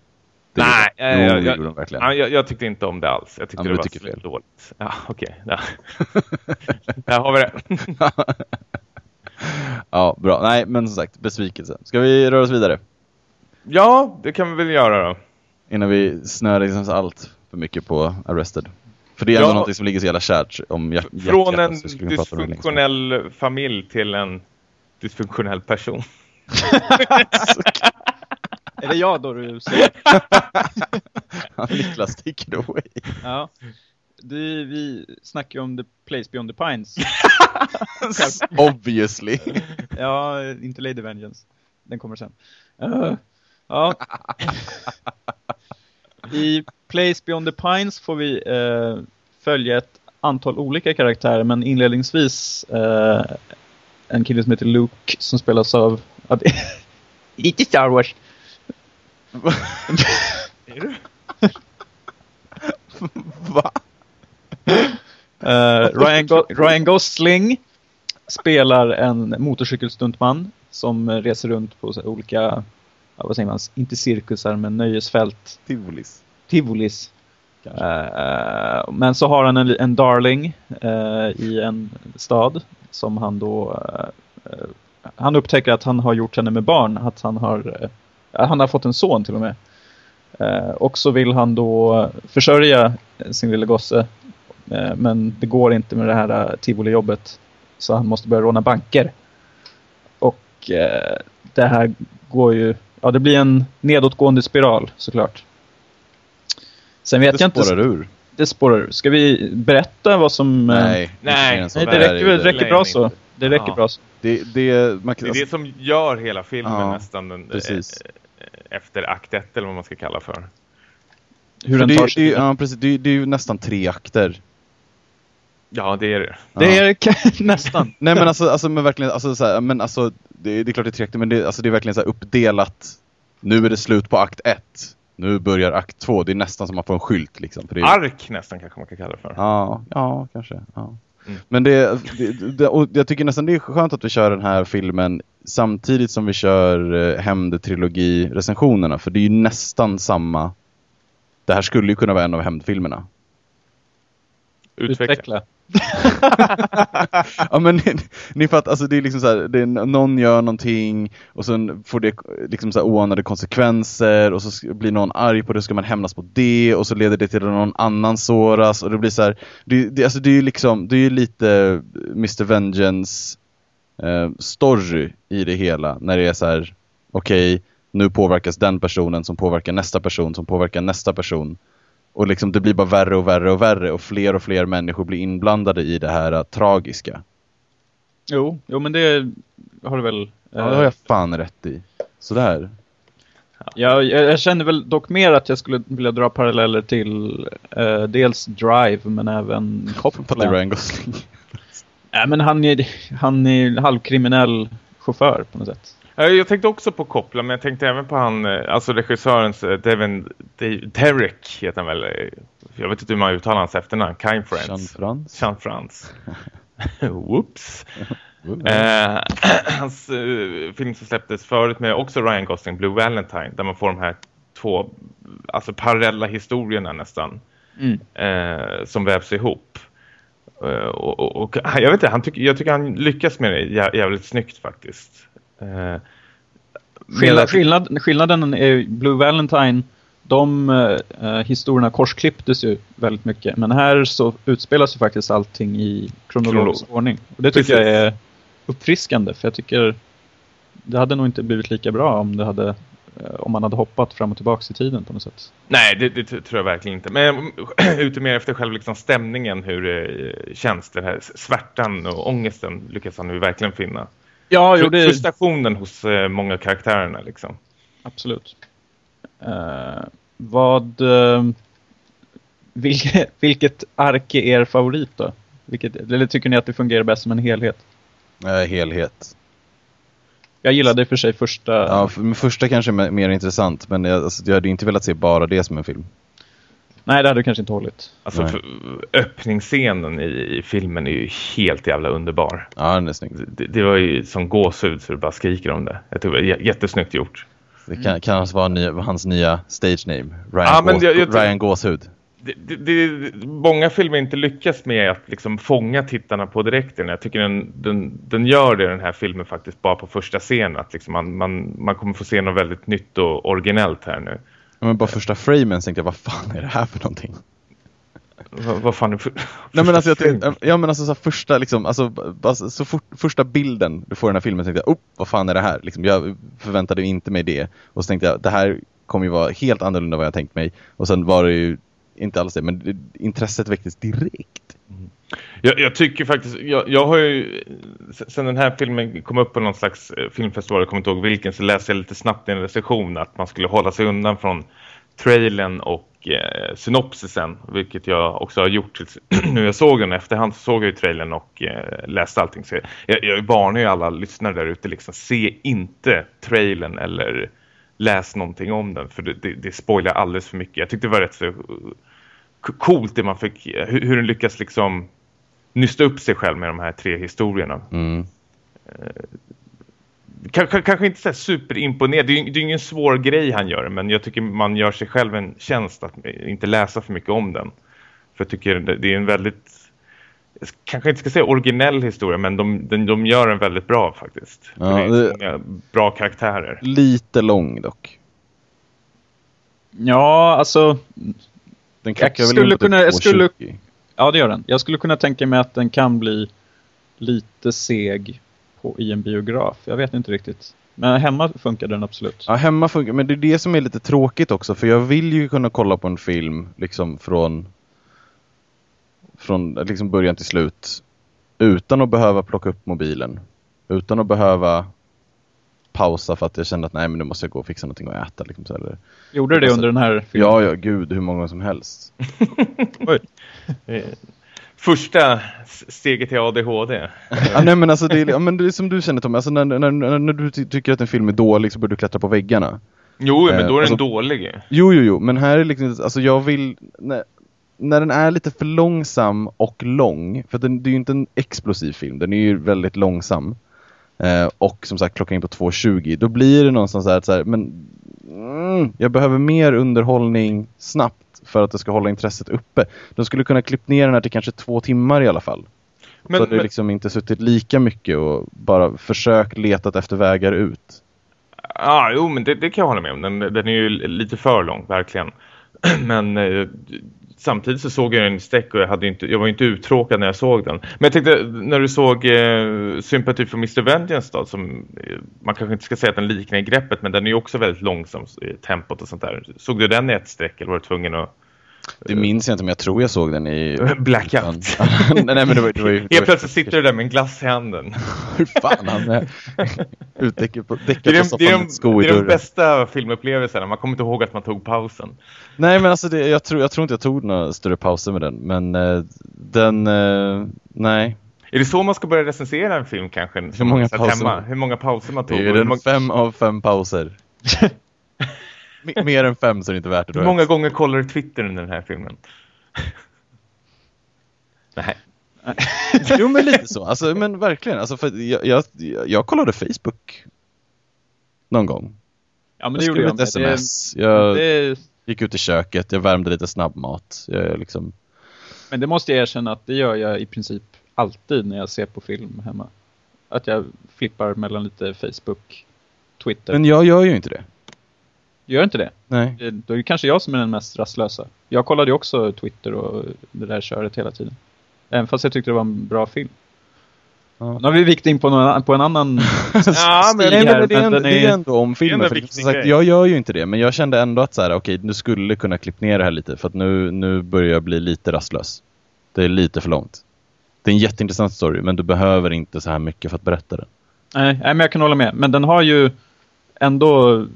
Det Nej, jag. Jo, jag, jag, verkligen. jag, jag tyckte inte om det alls. Jag tyckte Ja, det var fel. dåligt. Ja, okej. Ja. Där har vi det. Ja, bra. Nej, men som sagt, besvikelse. Ska vi röra oss vidare? Ja, det kan vi väl göra då. Innan vi snör liksom allt för mycket på Arrested. För det är ändå Ja. någonting som ligger så jävla kärt om Från en dysfunktionell familj till en dysfunktionell person. är det jag då du säger? Niklas, it away. Ja. Du, vi snackar ju om The Place Beyond the Pines. Obviously. ja, inte Lady Vengeance. Den kommer sen. Uh, ja. I Place Beyond the Pines får vi uh, följa ett antal olika karaktärer men inledningsvis uh, en kille som heter Luke som spelas av lite Star Wars. Är du? Va? Uh, Ryan, Go Ryan Gosling spelar en motorcykelstuntman som reser runt på olika, vad säger man, inte cirkusar men nöjesfält. Tivolis. Tivolis. Uh, men så har han en, en darling uh, i en stad som han då han upptäcker att han har gjort henne med barn, att han har han har fått en son till och med. och så vill han då försörja sin lilla gosse men det går inte med det här tivoli-jobbet så han måste börja råna banker. Och eh, det här går ju, ja det blir en nedåtgående spiral såklart. Sen vet det jag inte. spårar ur. Det spårar ur. Ska vi berätta vad som... Nej, Nej, Nej det räcker, det räcker bra så. Det räcker Ja. bra så. Det, det, man, Det är det som gör hela filmen Ja, nästan den, precis. eh, efter akt ett eller vad man ska kalla för. Hur för den det, tar det, sig. ja, precis, det, det är ju nästan tre akter. Ja, det är det. Det är nästan. Nej men alltså, alltså men verkligen, alltså, så här, men alltså det, det är klart det är tre akter, men det, alltså, det är verkligen så här uppdelat. Nu är det slut på akt ett. Nu börjar akt två. Det är nästan som man får en skylt liksom. För det är, Ark nästan kanske man kan kalla det för. Ja, ja kanske. Ja. Mm. Men det, det, det, och jag tycker nästan det är skönt att vi kör den här filmen samtidigt som vi kör eh, Hämnd-trilogi-recensionerna. För det är ju nästan samma. Det här skulle ju kunna vara en av Hämnd-filmerna. Utveckla. Ja men ni, ni fattar, alltså det är liksom så här, det är, någon gör någonting och sen får det liksom så här oanade konsekvenser och så blir någon arg på det, så ska man hämnas på det och så leder det till att någon annan såras och det blir så här, det, det, alltså det är ju liksom, det är ju lite Mr. Vengeance eh, story i det hela när det är så här, okej, nu påverkas den personen som påverkar nästa person som påverkar nästa person. Och liksom det blir bara värre och värre och värre och fler och fler människor blir inblandade i det här äh, tragiska. Jo, jo men det har du väl. Ja, det har jag fan rätt i. Sådär. Jag, jag, jag känner väl dock mer att jag skulle vilja dra paralleller till eh, dels Drive men även Copland. Ryan Gosling. Nej men han är, han är halvkriminell chaufför på något sätt. Ja, Jag tänkte också på Koppla, men jag tänkte även på han, eh, alltså regissörens eh, Devin De- Derek heter han väl. eh, Jag vet inte hur man uttalar hans efternamn. Kind Jean Friends. Frans. Jean Frans. Whoops. Eh, hans eh, film som släpptes förut med också Ryan Gosling, Blue Valentine, där man får de här två alltså parallella historierna nästan Mm. eh, som vävs ihop. Eh, och, och, och jag vet inte, han tycker, jag tycker han lyckas med det jä- jävligt snyggt faktiskt. Eh, Skillnad, skillnad, skillnaden är Blue Valentine, de eh, historierna korsklipptes ju väldigt mycket. Men här så utspelas ju faktiskt allting i kronologisk Kronolog. ordning. Och det tycker Precis. jag är uppfriskande för jag tycker det hade nog inte blivit lika bra om det hade eh, om man hade hoppat fram och tillbaka i tiden på något sätt. Nej, det, det tror jag verkligen inte. Men ute mer efter själva liksom stämningen, hur det eh, känns. Den här svärtan och ångesten lyckas han ju verkligen finna. Ja, Fr- Frustrationen hos eh, många karaktärerna liksom. Absolut. Eh, vad... Uh, vilket, vilket ark är er favorit då? Vilket, eller tycker ni att det fungerar bäst som en helhet? Eh, helhet. Jag gillade i och för sig första... Ja, för, första kanske är me- mer intressant, men jag, alltså, jag hade inte velat se bara det som en film. Nej, det hade kanske inte hållit. Alltså för, öppningsscenen i, i filmen är ju helt jävla underbar. Ja, den är snygg. Det, det var ju som gåshud så du bara skriker om det. Jag tror det var jättesnyggt gjort. Det kan, kan alltså vara ny, hans nya stage name. Ryan, Ja, men Gås, jag- jag Ryan Gåshud. Det, det, det, många filmer inte lyckas med att liksom fånga tittarna på direkten. Jag tycker den, den, den gör det den här filmen faktiskt bara på första scenen. Att liksom man, man, man kommer få se något väldigt nytt och originellt här nu. Ja, men bara första framen tänkte jag, vad fan är det här för någonting? vad, vad fan är för, Nej men alltså, jag ja men alltså så första liksom, alltså, alltså så fort, första bilden du får den här filmen tänkte jag, oh, vad fan är det här? Liksom, jag förväntade inte mig det. Och så tänkte jag, det här kommer ju vara helt annorlunda än vad jag tänkt mig. Och sen var det ju inte alls det, men intresset väcktes direkt. Mm. Jag, jag, tycker faktiskt, jag, jag, har ju sen den här filmen kom upp på någon slags eh, filmfestival, jag kommer inte ihåg vilken, så läste jag lite snabbt i en recension att man skulle hålla sig undan från trailern och eh, synopsisen, vilket jag också har gjort tills, nu jag såg den efterhand så såg jag ju trailern och eh, läste allting. Så jag, jag varnar ju alla lyssnare där ute, liksom, se inte trailern eller läs någonting om den, för det, det, det spoilar alldeles för mycket. Jag tyckte det var rätt så eh, coolt det man fick, eh, hur, hur den lyckas liksom nysta upp sig själv med de här tre historierna. Mm. Eh, kanske, kanske inte så superimponerad. Det är, det är ingen svår grej han gör, men jag tycker man gör sig själv en tjänst att inte läsa för mycket om den. För jag tycker det är en väldigt, jag kanske inte ska säga originell historia, men de, de, de gör en väldigt bra faktiskt. Ja, det är många bra karaktärer. Lite lång dock. Ja, alltså... Den jag skulle kunna, jag skulle, Ja, det gör den. Jag skulle kunna tänka mig att den kan bli lite seg på, i en biograf. Jag vet inte riktigt. Men hemma funkar den absolut. Ja, hemma funkar Men det är det som är lite tråkigt också. För jag vill ju kunna kolla på en film liksom från, från liksom början till slut. Utan att behöva plocka upp mobilen. Utan att behöva pausa för att jag kände att nej men nu måste jag gå och fixa någonting att äta. Liksom, så, eller, Gjorde du det under den här filmen? Ja, ja, gud, hur många som helst. Första steget till ADHD. ja, nej men alltså det är, ja, men det är som du känner Tom, alltså när, när, när, när du tycker att en film är dålig så börjar du klättra på väggarna. Jo, men då är den alltså, dålig. Jo, jo, jo, men här är liksom, alltså jag vill, när, när den är lite för långsam och lång, för den, det är ju inte en explosiv film, den är ju väldigt långsam. Eh, och som sagt klockan in på 2.20, då blir det någonstans så här, så här men mm, jag behöver mer underhållning snabbt för att det ska hålla intresset uppe. De skulle kunna klippa ner den här till kanske två timmar i alla fall. Men, så hade men... liksom inte suttit lika mycket och bara försökt letat efter vägar ut. Ja, ah, jo men det, det, kan jag hålla med om. Den, den är ju lite för lång, verkligen. men eh, samtidigt så såg jag den i streck och jag, hade inte, jag var inte uttråkad när jag såg den. Men jag tänkte, när du såg eh, Sympathy för Mr. Vengeance då, som eh, man kanske inte ska säga att den liknar i greppet, men den är ju också väldigt långsam i tempot och sånt där. Såg du den i ett streck eller var du tvungen att det minns jag inte, men jag tror jag såg den i... Blackout. nej, men det var, det var ju... Helt plötsligt sitter du där med en glass i handen. Hur fan han är utdäckad på, det är, på det, är de, det är de bästa filmupplevelserna. Man kommer inte ihåg att man tog pausen. Nej, men alltså det, jag, tror, jag tror inte jag tog några större pauser med den. Men uh, den... Uh, nej. Är det så man ska börja recensera en film kanske? Hur många, pauser? Hemma? Hur många pauser man tog? Det är den fem av fem pauser. Mer än fem så är det inte värt det. Hur många gånger kollar du Twitter under den här filmen? Nej. jo men lite så, alltså, men verkligen. Alltså, för jag, jag, jag kollade Facebook någon gång. Ja men det gjorde jag. Ett sms. Det, jag det... gick ut i köket, jag värmde lite snabbmat. Jag, liksom... Men det måste jag erkänna att det gör jag i princip alltid när jag ser på film hemma. Att jag flippar mellan lite Facebook, Twitter. Men jag gör ju inte det. Gör inte det? Nej. Då är det kanske jag som är den mest rastlösa. Jag kollade ju också Twitter och det där köret hela tiden. Även fast jag tyckte det var en bra film. Ja. Nu har vi vikt in på, någon, på en annan ja, men, nej, men det, är ändå, det är ändå om filmen. För, sagt, jag gör ju inte det, men jag kände ändå att så här, okej, du skulle kunna klippa ner det här lite. För att nu, nu börjar jag bli lite rastlös. Det är lite för långt. Det är en jätteintressant story, men du behöver inte så här mycket för att berätta den. Nej, nej men jag kan hålla med. Men den har ju ändå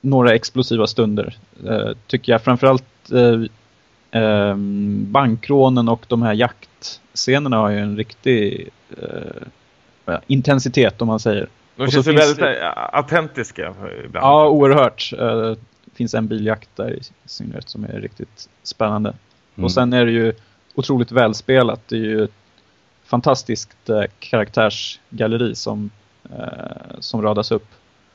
några explosiva stunder. Eh, tycker jag framförallt eh, eh, bankrånen och de här jaktscenerna har ju en riktig eh, intensitet om man säger. De känns väldigt det, autentiska ibland. Ja, oerhört. Eh, finns en biljakt där i synnerhet som är riktigt spännande. Mm. Och sen är det ju otroligt välspelat. Det är ju ett fantastiskt eh, karaktärsgalleri som, som radas upp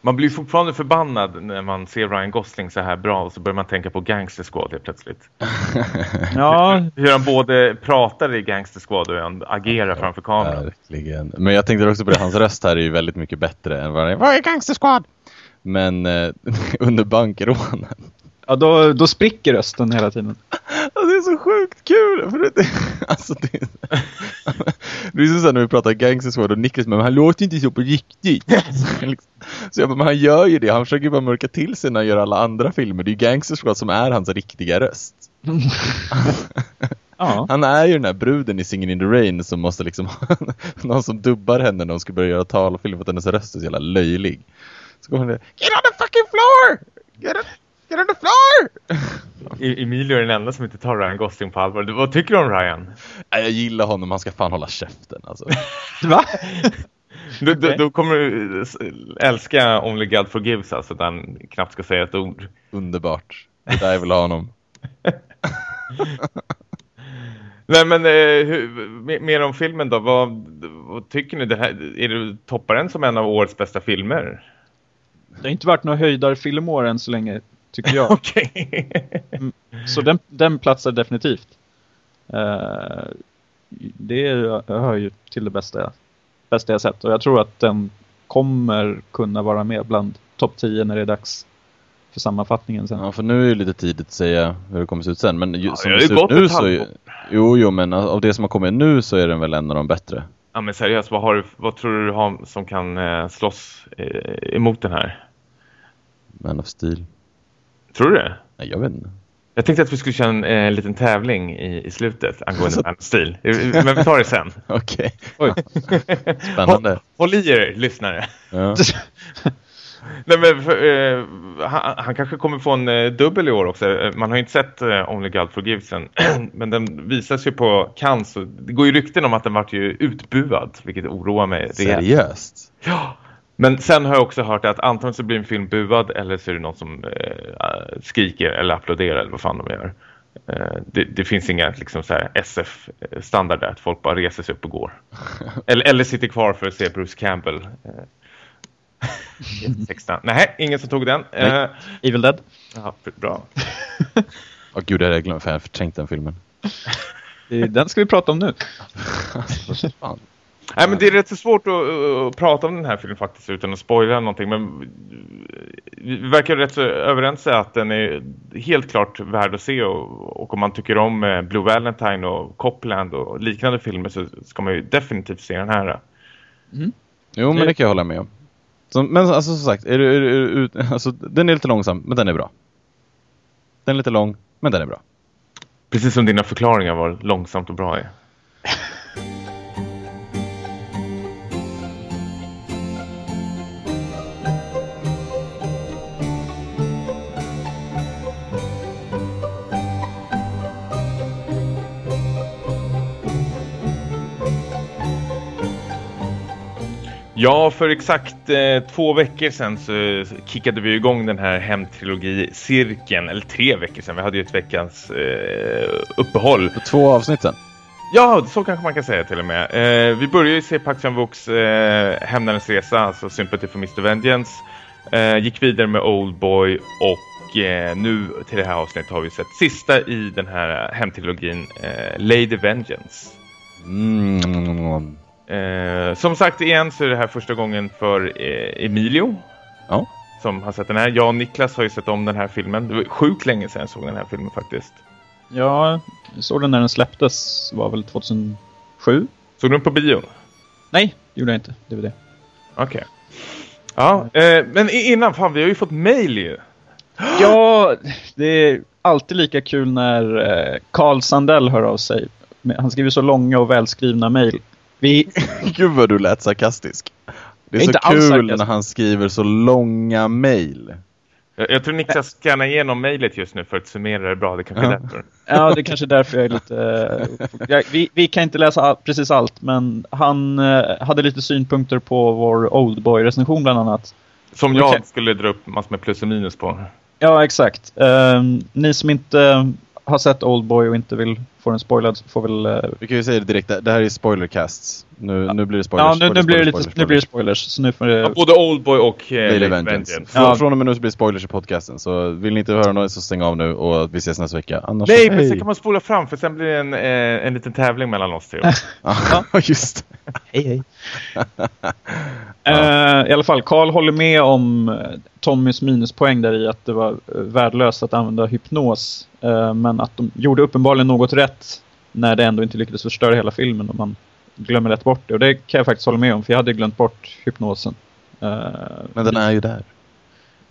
man blir fortfarande förbannad när man ser Ryan Gosling så här bra och så börjar man tänka på Gangster Squad helt plötsligt. ja. Hur han både pratar i Gangster Squad och han agerar framför kameran. Verkligen. Men jag tänkte också på det, hans röst här är ju väldigt mycket bättre än vad det är. Vad är Gangster Squad? Men eh, under bankrånen Ja, då, då spricker rösten hela tiden. Alltså, det är så sjukt kul! För det, alltså, det, det är så när vi pratar gangsters och Niklas men han låter inte så på riktigt. Så jag bara, men han gör ju det. Han försöker bara mörka till sig när han gör alla andra filmer. Det är ju gangsters som är hans riktiga röst. ja. Han är ju den här bruden i Singing in the Rain som måste liksom någon som dubbar henne när hon ska börja göra talfilm för att hennes röst är så jävla löjlig. Så kommer hon Get on the fucking floor! Get on, get on the floor! Emilio är den enda som inte tar Ryan Gosling på allvar. Vad tycker du om Ryan? Jag gillar honom, han ska fan hålla käften alltså. Va? Du, du, du, kommer älska Only God Forgives alltså, där han knappt ska säga ett ord. Underbart. Det är där jag vill ha honom. Nej men eh, hur, mer om filmen då. Vad, vad tycker ni? Det här, är du toppar den som en av årets bästa filmer? Det har inte varit några höjdarfilmår än så länge, tycker jag. Okej. Mm, så den, den platsar definitivt. Uh, det hör ju till det bästa, bästa jag sett. Och jag tror att den kommer kunna vara med bland topp 10 när det är dags för sammanfattningen sen. Ja, för nu är det lite tidigt att säga hur det kommer se ut sen. Men ju, ja, som det ser ut nu så... Jo, jo, men av det som har kommit nu så är den väl en av de bättre. Ja, men seriöst, vad, har du, vad tror du du har som kan eh, slåss eh, emot den här? Man of Steel. Tror du det? Nej, jag vet inte. Jag tänkte att vi skulle köra en eh, liten tävling i, i slutet angående Man of Steel. Men vi tar det sen. Okej. Okay. Spännande. Håll, håll i er, lyssnare. Ja. Nej, men för, eh, han, han, kanske kommer få en eh, dubbel i år också. Eh, man har ju inte sett eh, Only God Forgives än. men den visas ju på Cannes. Det går ju rykten om att den vart ju utbuad. Vilket oroar mig. Seriöst? Ja. Men sen har jag också hört att antingen så blir en film buad eller så är det någon som eh, skriker eller applåderar eller vad fan de gör. Eh, det, det, finns inga liksom, SF-standard där att folk bara reser sig upp och går. eller, eller sitter kvar för att se Bruce Campbell. Eh, 16. Nej, ingen som tog den. Uh, Evil Dead. Ja, bra. Åh oh, gud, jag hade glömt, jag förträngt den filmen. den ska vi prata om nu. Nej, men det är rätt så svårt att, att, prata om den här filmen faktiskt utan att spoila någonting. Men vi verkar rätt så överens att den är helt klart värd att se. Och, och om man tycker om eh, Blue Valentine och Copland och liknande filmer så ska man ju definitivt se den här. Mm. Jo, men det kan jag hålla med om. Så, men alltså som sagt, är du, är du, är, alltså, den är lite långsam, men den är bra. Den är lite lång, men den är bra. Precis som dina förklaringar var långsamt och bra är. Ja, för exakt eh, två veckor sedan så kickade vi igång den här hemtrilogi-cirkeln. Eller tre veckor sedan. Vi hade ju ett veckans eh, uppehåll. På två avsnitten? Ja, så kanske man kan säga till och med. Eh, vi började ju se Park Chan-wooks eh, Hämnarens resa, alltså Sympathy for Mr. Vengeance. Eh, gick vidare med Oldboy och eh, nu till det här avsnittet har vi sett sista i den här hemtrilogin, eh, Lady Vengeance. Mm. Eh, som sagt igen så är det här första gången för eh, Emilio. Ja. Som har sett den här. Jag och Niklas har ju sett om den här filmen. Det var sjukt länge sedan jag såg den här filmen faktiskt. Ja, jag såg den när den släpptes. var väl 2007. Såg du den på bio? Nej, gjorde jag inte. Det var det. Okej. Okay. Ja, eh, men innan, fan vi har ju fått mail ju. Ja, det är alltid lika kul när eh, Carl Sandell hör av sig. Han skriver så långa och välskrivna mail. Vi... Gud vad du lät sarkastisk. Det är, är så kul när han skriver så långa mejl. Jag, jag tror Niklas scannar igenom mejlet just nu för att summera det bra. Det kanske är därför. Ja, det är kanske därför jag är lite... Jag, vi, vi, kan inte läsa all, precis allt, men han uh, hade lite synpunkter på vår Oldboy-recension bland annat. Som jag okay. skulle dra upp massor med plus och minus på. Ja, exakt. Uh, ni som inte har sett Oldboy och inte vill få den spoilad får väl... Uh... Vi kan ju säga det direkt, det här är spoilercasts. Nu, ja. nu blir det spoilers. Ja, nu, spoilers, nu blir det lite, spoilers, nu blir det spoilers. Så nu får det... Ja, både Oldboy och uh, Lady Vengeance. Ja. Från och med nu så blir det spoilers i podcasten. Så vill ni inte höra något så stäng av nu och vi ses nästa vecka. Annars Nej, men sen kan man spola fram för sen blir det en, eh, en liten tävling mellan oss tre. ja, just Hej, hej. Uh, I alla fall, Karl håller med om eh, Tommys minuspoäng där i att det var värdelöst att använda hypnos. Uh, men att de gjorde uppenbarligen något rätt när det ändå inte lyckades förstöra hela filmen och man glömmer lätt bort det. Och det kan jag faktiskt hålla med om, för jag hade glömt bort hypnosen. Uh, men den är ju där.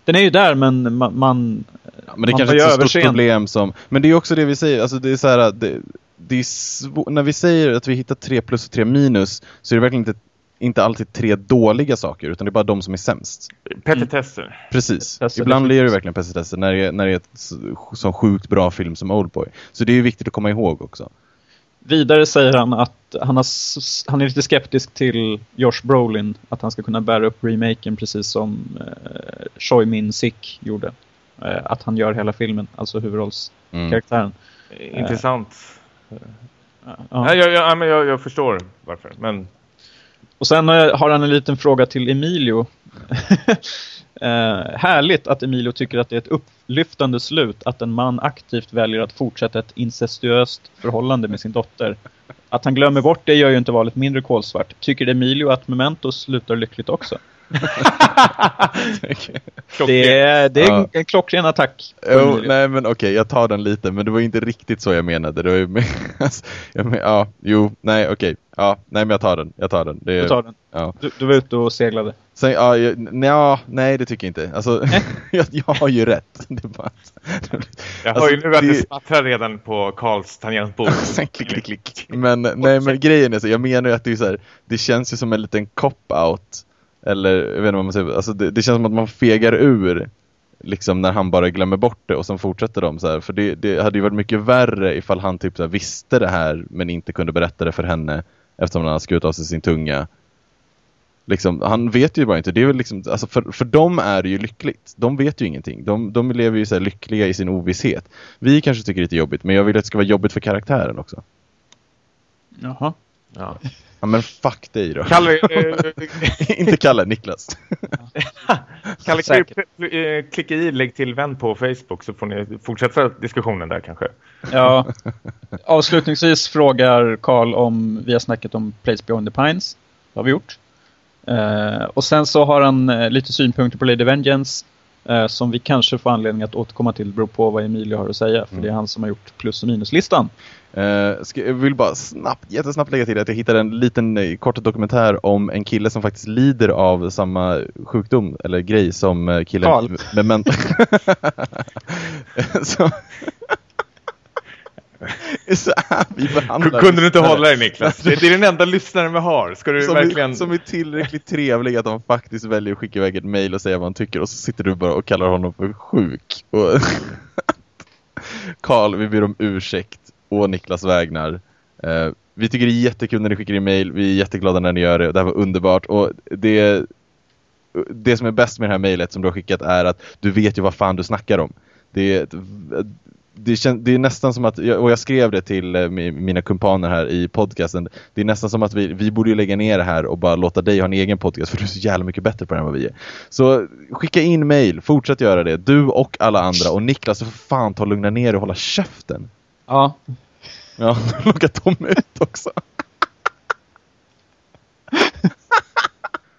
Den är ju där, men man... man ja, men det man kanske är ett stort problem som... Men det är också det vi säger, alltså det är så här... Det, det är när vi säger att vi hittar 3 plus och 3 minus så är det verkligen inte inte alltid tre dåliga saker utan det är bara de som är sämst. Petitesser. Mm. Precis. Petitesser, Ibland blir det verkligen petitesser när det, är, när det är ett så sjukt bra film som Oldboy. Så det är viktigt att komma ihåg också. Vidare säger han att han, har, han är lite skeptisk till Josh Brolin. Att han ska kunna bära upp remaken precis som eh, Choi Min Sik gjorde. Eh, att han gör hela filmen, alltså huvudrollskaraktären. Mm. Intressant. Eh, ja. jag, jag, jag, jag förstår varför. Men och sen har han en liten fråga till Emilio. eh, härligt att Emilio tycker att det är ett upplyftande slut att en man aktivt väljer att fortsätta ett incestuöst förhållande med sin dotter. Att han glömmer bort det gör ju inte valet mindre kolsvart. Tycker Emilio att Memento slutar lyckligt också? det är, det är ja. en klockren attack. Oh, nej men okej, okay, jag tar den lite. Men det var inte riktigt så jag menade. Det var ju, jag men, ja, jo, nej okej. Okay. Ja, nej men jag tar den. Jag tar den. Det, du tar den. Ja. Du, du var ute och seglade. Sen, ja, jag, ja, nej det tycker jag inte. Alltså, jag, jag, har ju rätt. Det bara, jag hör ju alltså, nu att det smattrar redan på Karls tangentbord. klick, klick, klick. Men, nej, men grejen är så, jag menar ju att det är så här, det känns ju som en liten cop-out eller jag vet inte vad man säger. Alltså det, det, känns som att man fegar ur liksom när han bara glömmer bort det och sen fortsätter de så här. För det, det hade ju varit mycket värre ifall han typ så här, visste det här men inte kunde berätta det för henne eftersom han hade skurit av sig sin tunga. Liksom, han vet ju bara inte. Det är väl liksom, alltså för, för dem är det ju lyckligt. De vet ju ingenting. De, de lever ju så lyckliga i sin ovisshet. Vi kanske tycker det är lite jobbigt, men jag vill att det ska vara jobbigt för karaktären också. Jaha. Ja. Ja men fuck dig då. Kalle, äh, inte Kalle, Niklas. Kalle, klick, eh, klicka i lägg till vän på Facebook så får ni fortsätta diskussionen där kanske. Ja, avslutningsvis frågar Karl om vi har snackat om Place Beyond the Pines. Det har vi gjort. Uh, och sen så har han uh, lite synpunkter på Lady Vengeance som vi kanske får anledning att återkomma till beror på vad Emilio har att säga. För mm. det är han som har gjort plus- och minuslistan. Uh, ska, jag vill bara snabbt, jättesnabbt lägga till att jag hittade en liten uh, kort dokumentär om en kille som faktiskt lider av samma sjukdom eller grej som killen Carl. med mental... så... så vi Kunde du inte hålla dig Niklas? Det, är den enda lyssnaren vi har. Ska du som, verkligen... är, som är tillräckligt trevlig att de faktiskt väljer att skicka iväg ett mail och säga vad han tycker och så sitter du bara och kallar honom för sjuk. Karl, vi ber om ursäkt och Niklas vägnar. Eh, vi tycker det är jättekul när ni skickar in mail. Vi är jätteglada när ni gör det. Det här var underbart. Och det, det som är bäst med det här mejlet som du har skickat är att du vet ju vad fan du snackar om. Det, det, kän, det är nästan som att, och jag skrev det till eh, mina kumpaner här i podcasten, det är nästan som att vi, vi borde lägga ner det här och bara låta dig ha en egen podcast för du är så jävla mycket bättre på det än vad vi är. Så skicka in mail, fortsätt göra det, du och alla andra och Niklas, så får fan ta lugna ner och hålla käften. Ja. Ja, då lockar Tom ut också.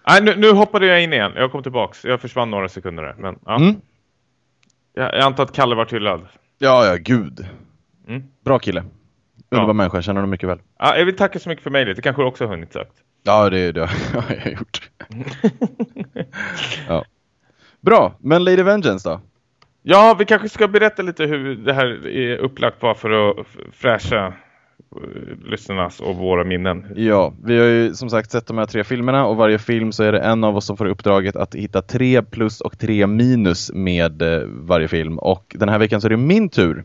Nej, nu, nu, hoppade jag in igen. Jag kom tillbaks. Jag försvann några sekunder där. Men, ja. Mm. Jag, jag antar att Kalle var hyllad. Ja, ja, gud. Mm. Bra kille. Underbar ja. människa, känner honom mycket väl. Ja, jag vill tacka så mycket för mejlet. Det kanske du också har hunnit sagt. Ja, det, det har jag gjort. ja. Bra, men Lady Vengeance då? Ja, vi kanske ska berätta lite hur det här är upplagt bara för att fräscha lyssnarnas och våra minnen. Ja, vi har ju som sagt sett de här tre filmerna och varje film så är det en av oss som får uppdraget att hitta tre plus och tre minus med eh, varje film. Och den här veckan så är det min tur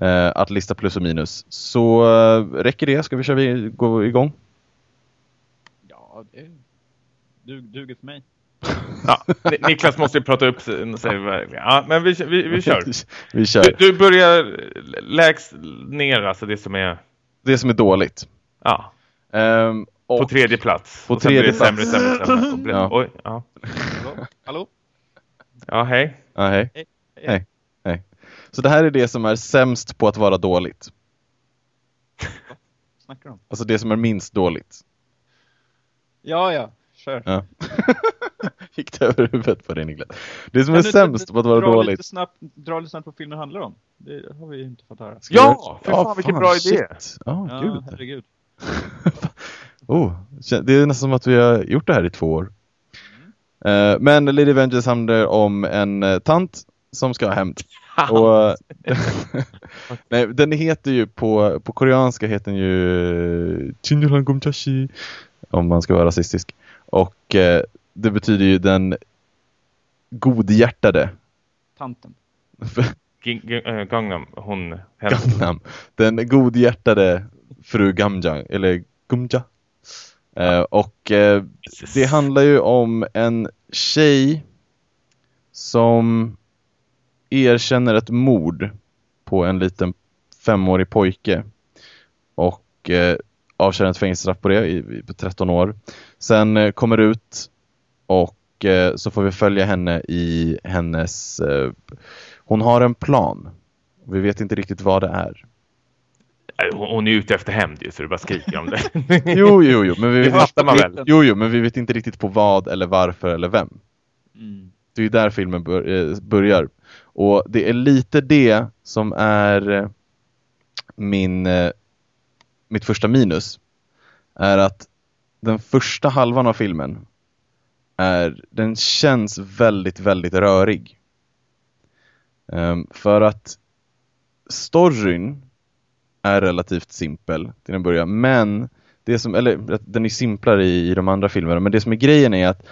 eh, att lista plus och minus. Så eh, räcker det? Ska vi köra gå igång? Ja, det duger för mig. Ja, Niklas måste ju prata upp sig. Ja, men vi, vi, vi kör. vi kör. Du, du, börjar lägst ner, alltså det som är... Det som är dåligt. Ja. Um, på tredje plats. På tredje plats. Sämre, sämre, sämre. Ja. Oj, ja. Hallå? Hallå? Ja, hej. Ja, hej. Hej. hej. hej. Så det här är det som är sämst på att vara dåligt. Vad snackar du om? Alltså det som är minst dåligt. Ja, ja. kör. Ja. Gick det över huvudet på dig Niklas? Det som är sämst på att vara dåligt. Lite snabbt, dra lite snabbt på vad filmen handlar om. Det har vi inte fått höra. Ja! För fan, vilken bra idé! Oh, ja, gud. herregud. oh, det är nästan som att vi har gjort det här i två år. Mm. Uh, men Lady Vengeance handlar om en uh, tant som ska ha hämnd. Och, nej, den heter ju på, på koreanska heter den ju Chinjulan Gumchashi om man ska vara rasistisk. Och eh, det betyder ju den godhjärtade. Tanten. Eh, Gangnam, hon Gangnam. Den godhjärtade fru Gamjang, eller Gumja. Eh, och eh, det handlar ju om en tjej som erkänner ett mord på en liten femårig pojke. Och eh, avtjänar ett fängelsestraff på det i, på 13 år. Sen eh, kommer ut och eh, så får vi följa henne i hennes... Eh, hon har en plan. Vi vet inte riktigt vad det är. Hon är ute efter hämnd ju, så du bara skriker om det. jo, jo, jo. Men vi vet, fattar man väl. Jo, jo, men vi vet inte riktigt på vad eller varför eller vem. Mm. Det är ju där filmen eh, börjar. Och det är lite det som är eh, min, eh, mitt första minus. Är att den första halvan av filmen är, den känns väldigt, väldigt rörig. Um, för att storyn är relativt simpel till en början, men det som, eller den är simplare i, i de andra filmerna, men det som är grejen är att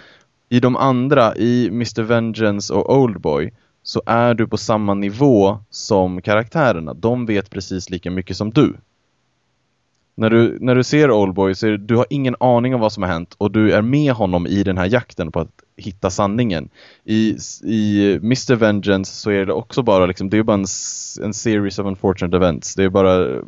i de andra, i Mr. Vengeance och Oldboy, så är du på samma nivå som karaktärerna. De vet precis lika mycket som du. När du, när du ser Oldboy så är, du har ingen aning om vad som har hänt och du är med honom i den här jakten på att hitta sanningen. I, i Mr. Vengeance så är det också bara liksom, det är bara en, en series of unfortunate events. Det är bara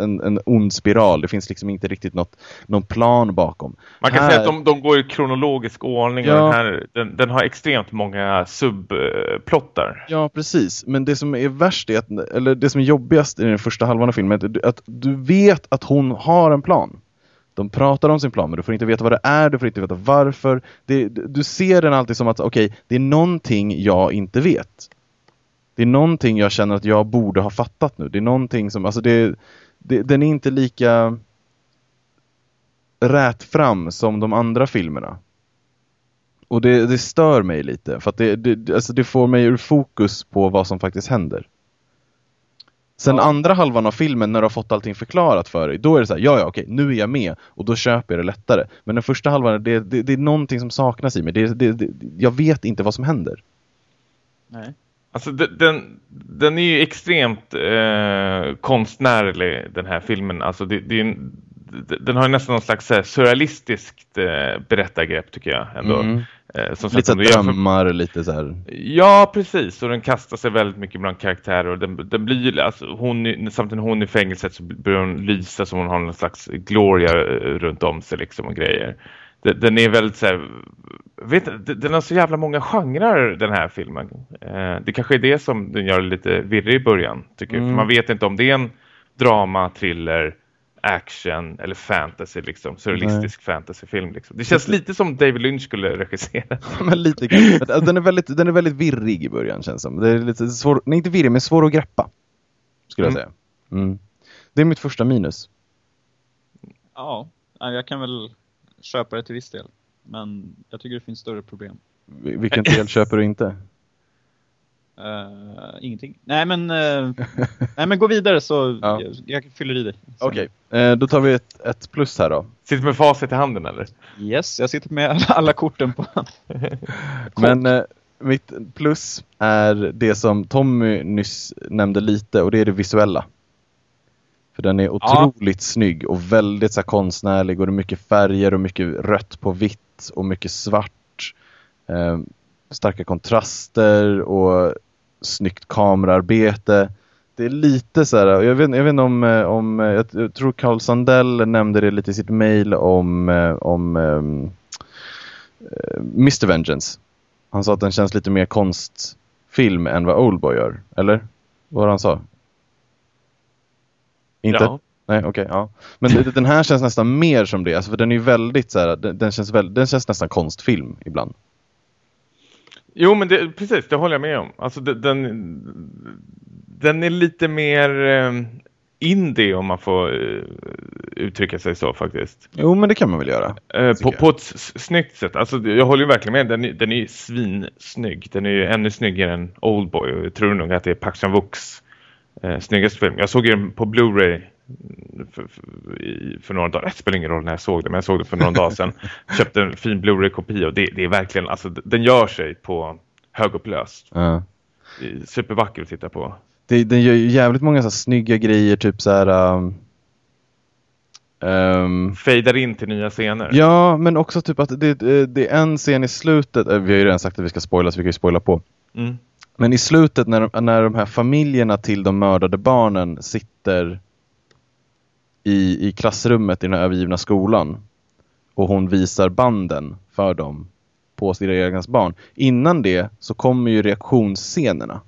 en, en ond spiral. Det finns liksom inte riktigt något, någon plan bakom. Man kan här... säga att de, de går i kronologisk ordning ja. och den, här, den, den, har extremt många subplottar. Ja, precis. Men det som är värst är att, eller det som är jobbigast i den första halvan av filmen är att du vet att hon har en plan. De pratar om sin plan men du får inte veta vad det är, du får inte veta varför. Det, du ser den alltid som att okej, okay, det är någonting jag inte vet. Det är någonting jag känner att jag borde ha fattat nu. Det är någonting som, alltså det, det den är inte lika rät fram som de andra filmerna. Och det, det stör mig lite för att det, det, alltså det får mig ur fokus på vad som faktiskt händer. Sen ja. andra halvan av filmen när du har fått allting förklarat för dig, då är det så här, ja ja okej, nu är jag med och då köper jag det lättare. Men den första halvan, det, det, det är någonting som saknas i mig. Det, det, jag vet inte vad som händer. Nej. Alltså den, den är ju extremt eh, konstnärlig den här filmen. Alltså det, det är den har nästan någon slags surrealistiskt eh, berättargrepp tycker jag ändå. Mm. Eh, som lite drömmar, för... lite så här. Ja, precis. Och den kastar sig väldigt mycket bland karaktärer. Och den, den blir, alltså, hon, samtidigt hon i fängelset så börjar hon lysa som hon har någon slags gloria eh, runt om sig liksom och grejer. Den, den är väldigt så här, vet, den har så jävla många genrer den här filmen. Eh, det kanske är det som den gör lite virrig i början tycker mm. jag. För man vet inte om det är en drama, thriller action eller fantasy liksom, surrealistisk Nej. fantasyfilm liksom. Det känns lite som David Lynch skulle regissera. men lite grann. Alltså, den är väldigt den är väldigt virrig i början känns som. Det är lite svår, nej inte virrig men svår att greppa. Skulle mm. jag säga. Mm. Det är mitt första minus. Ja, jag kan väl köpa det till viss del. Men jag tycker det finns större problem. Vilken del köper du inte? Uh, ingenting. Nej men, uh, nej men gå vidare så ja. jag, jag fyller i dig. Okej, okay. uh, då tar vi ett, ett plus här då. Sitter med facit i handen eller? Yes, jag sitter med alla korten på. men mitt plus är det som Tommy nyss nämnde lite och det är det visuella. För den är otroligt ja. snygg och väldigt så här, konstnärlig och det är mycket färger och mycket rött på vitt och mycket svart. Starka kontraster och snyggt kamerarbete. Det är lite så här, jag vet, jag vet inte om, eh, om eh, jag tror Carl Sandell nämnde det lite i sitt mail om, eh, om um, Mr. Vengeance. Han sa att den känns lite mer konstfilm än vad Oldboy gör, eller? Vad han sa? Inte? Ja. Nej, okej, okay, ja. Men den här känns nästan mer som det, alltså, för den är ju väldigt så här, den, den, känns väl, den känns nästan konstfilm ibland. Jo, men det, precis, det håller jag med om. Alltså den, den är lite mer eh, indie om man får uh, uttrycka sig så faktiskt. Jo, men det kan man väl göra. Uh, på, på ett snyggt sätt. Alltså, jag håller ju verkligen med. Den, den är ju svinsnygg. Den är ju ännu snyggare än Oldboy. Och jag tror nog att det är Park Chan-wooks uh, snyggaste film. Jag såg den på Blu-ray för, för, för, några dagar. Det spelar ingen roll när jag såg det, men jag såg det för några dagar sedan. Köpte en fin Blu-ray-kopia och det, det, är verkligen, alltså den gör sig på högupplöst. Uh. Supervacker att titta på det, den gör ju jävligt många så här snygga grejer, typ så här... Um, um, Fejdar in till nya scener. Ja, men också typ att det, det, är en scen i slutet, eh, vi har ju redan sagt att vi ska spoila så vi kan ju spoila på. Mm. Men i slutet när, när de här familjerna till de mördade barnen sitter i, i klassrummet i den här övergivna skolan och hon visar banden för dem på sina egna barn. Innan det så kommer ju reaktionsscenerna.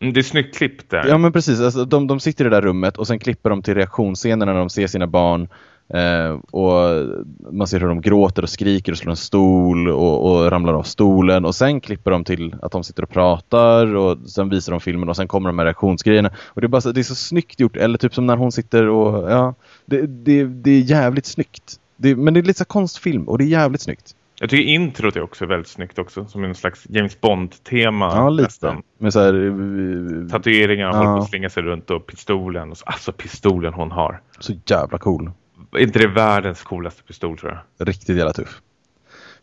Mm, det är snyggt klippt där. Ja men precis, alltså, de, de sitter i det där rummet och sen klipper de till reaktionsscenerna när de ser sina barn eh, och man ser hur de gråter och skriker och slår en stol och, och, ramlar av stolen och sen klipper de till att de sitter och pratar och sen visar de filmen och sen kommer de med reaktionsgrejerna och det är bara så, det är så snyggt gjort eller typ som när hon sitter och ja, det, det, det är jävligt snyggt. Det, men det är lite så konstfilm och det är jävligt snyggt. Jag tycker introt är också väldigt snyggt också. Som en slags James Bond-tema. Ja, lite. Nästan. Med så här, uh, Tatueringar, ja. håller på att slinga sig runt och pistolen. Och så, alltså pistolen hon har. Så jävla cool. Inte det världens coolaste pistol tror jag? Riktigt jävla tuff.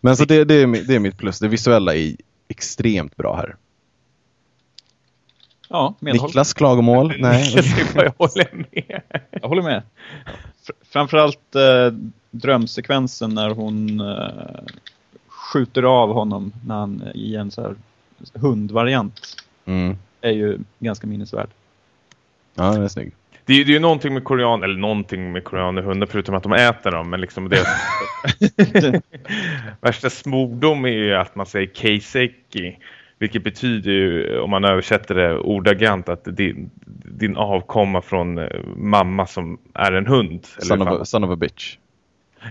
Men så det, det, är, det är mitt plus. Det visuella är extremt bra här. Ja, medhåll. Niklas klagomål? Nej. jag håller med. Jag håller med. Framförallt eh, drömsekvensen när hon eh, skjuter av honom när han i en så här hundvariant mm. är ju ganska minnesvärd. Ja, den är snygg. Det är, det är ju någonting med korean eller någonting med koreanerhundar förutom att de äter dem. Men liksom det värsta smordom är ju att man säger keiseki. Vilket betyder ju, om man översätter det ordagrant, att din, din avkomma från eh, mamma som är en hund. Son, of, son of a bitch.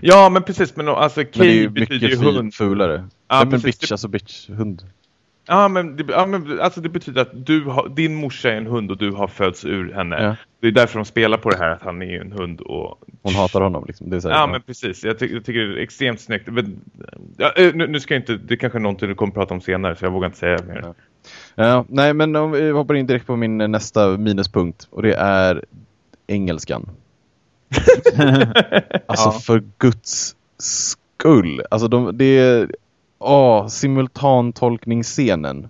Ja, men precis. Men alltså, men det är ju betyder ju hund. fulare. Ja, men bitch, alltså bitch, hund. Ja men, det, ja, men alltså det betyder att du har, din morsa är en hund och du har fötts ur henne. Ja. Det är därför de spelar på det här att han är en hund och... Hon hatar honom liksom. Det är så här, ja, ja, men precis. Jag, ty jag, tycker det är extremt snyggt. Men, ja, eh, nu, nu, ska jag inte, det är kanske är någonting du kommer att prata om senare så jag vågar inte säga mer. Ja. nej men om vi hoppar in direkt på min nästa minuspunkt och det är engelskan. alltså ja. för guds skull. Alltså de, det är åh, simultantolkningsscenen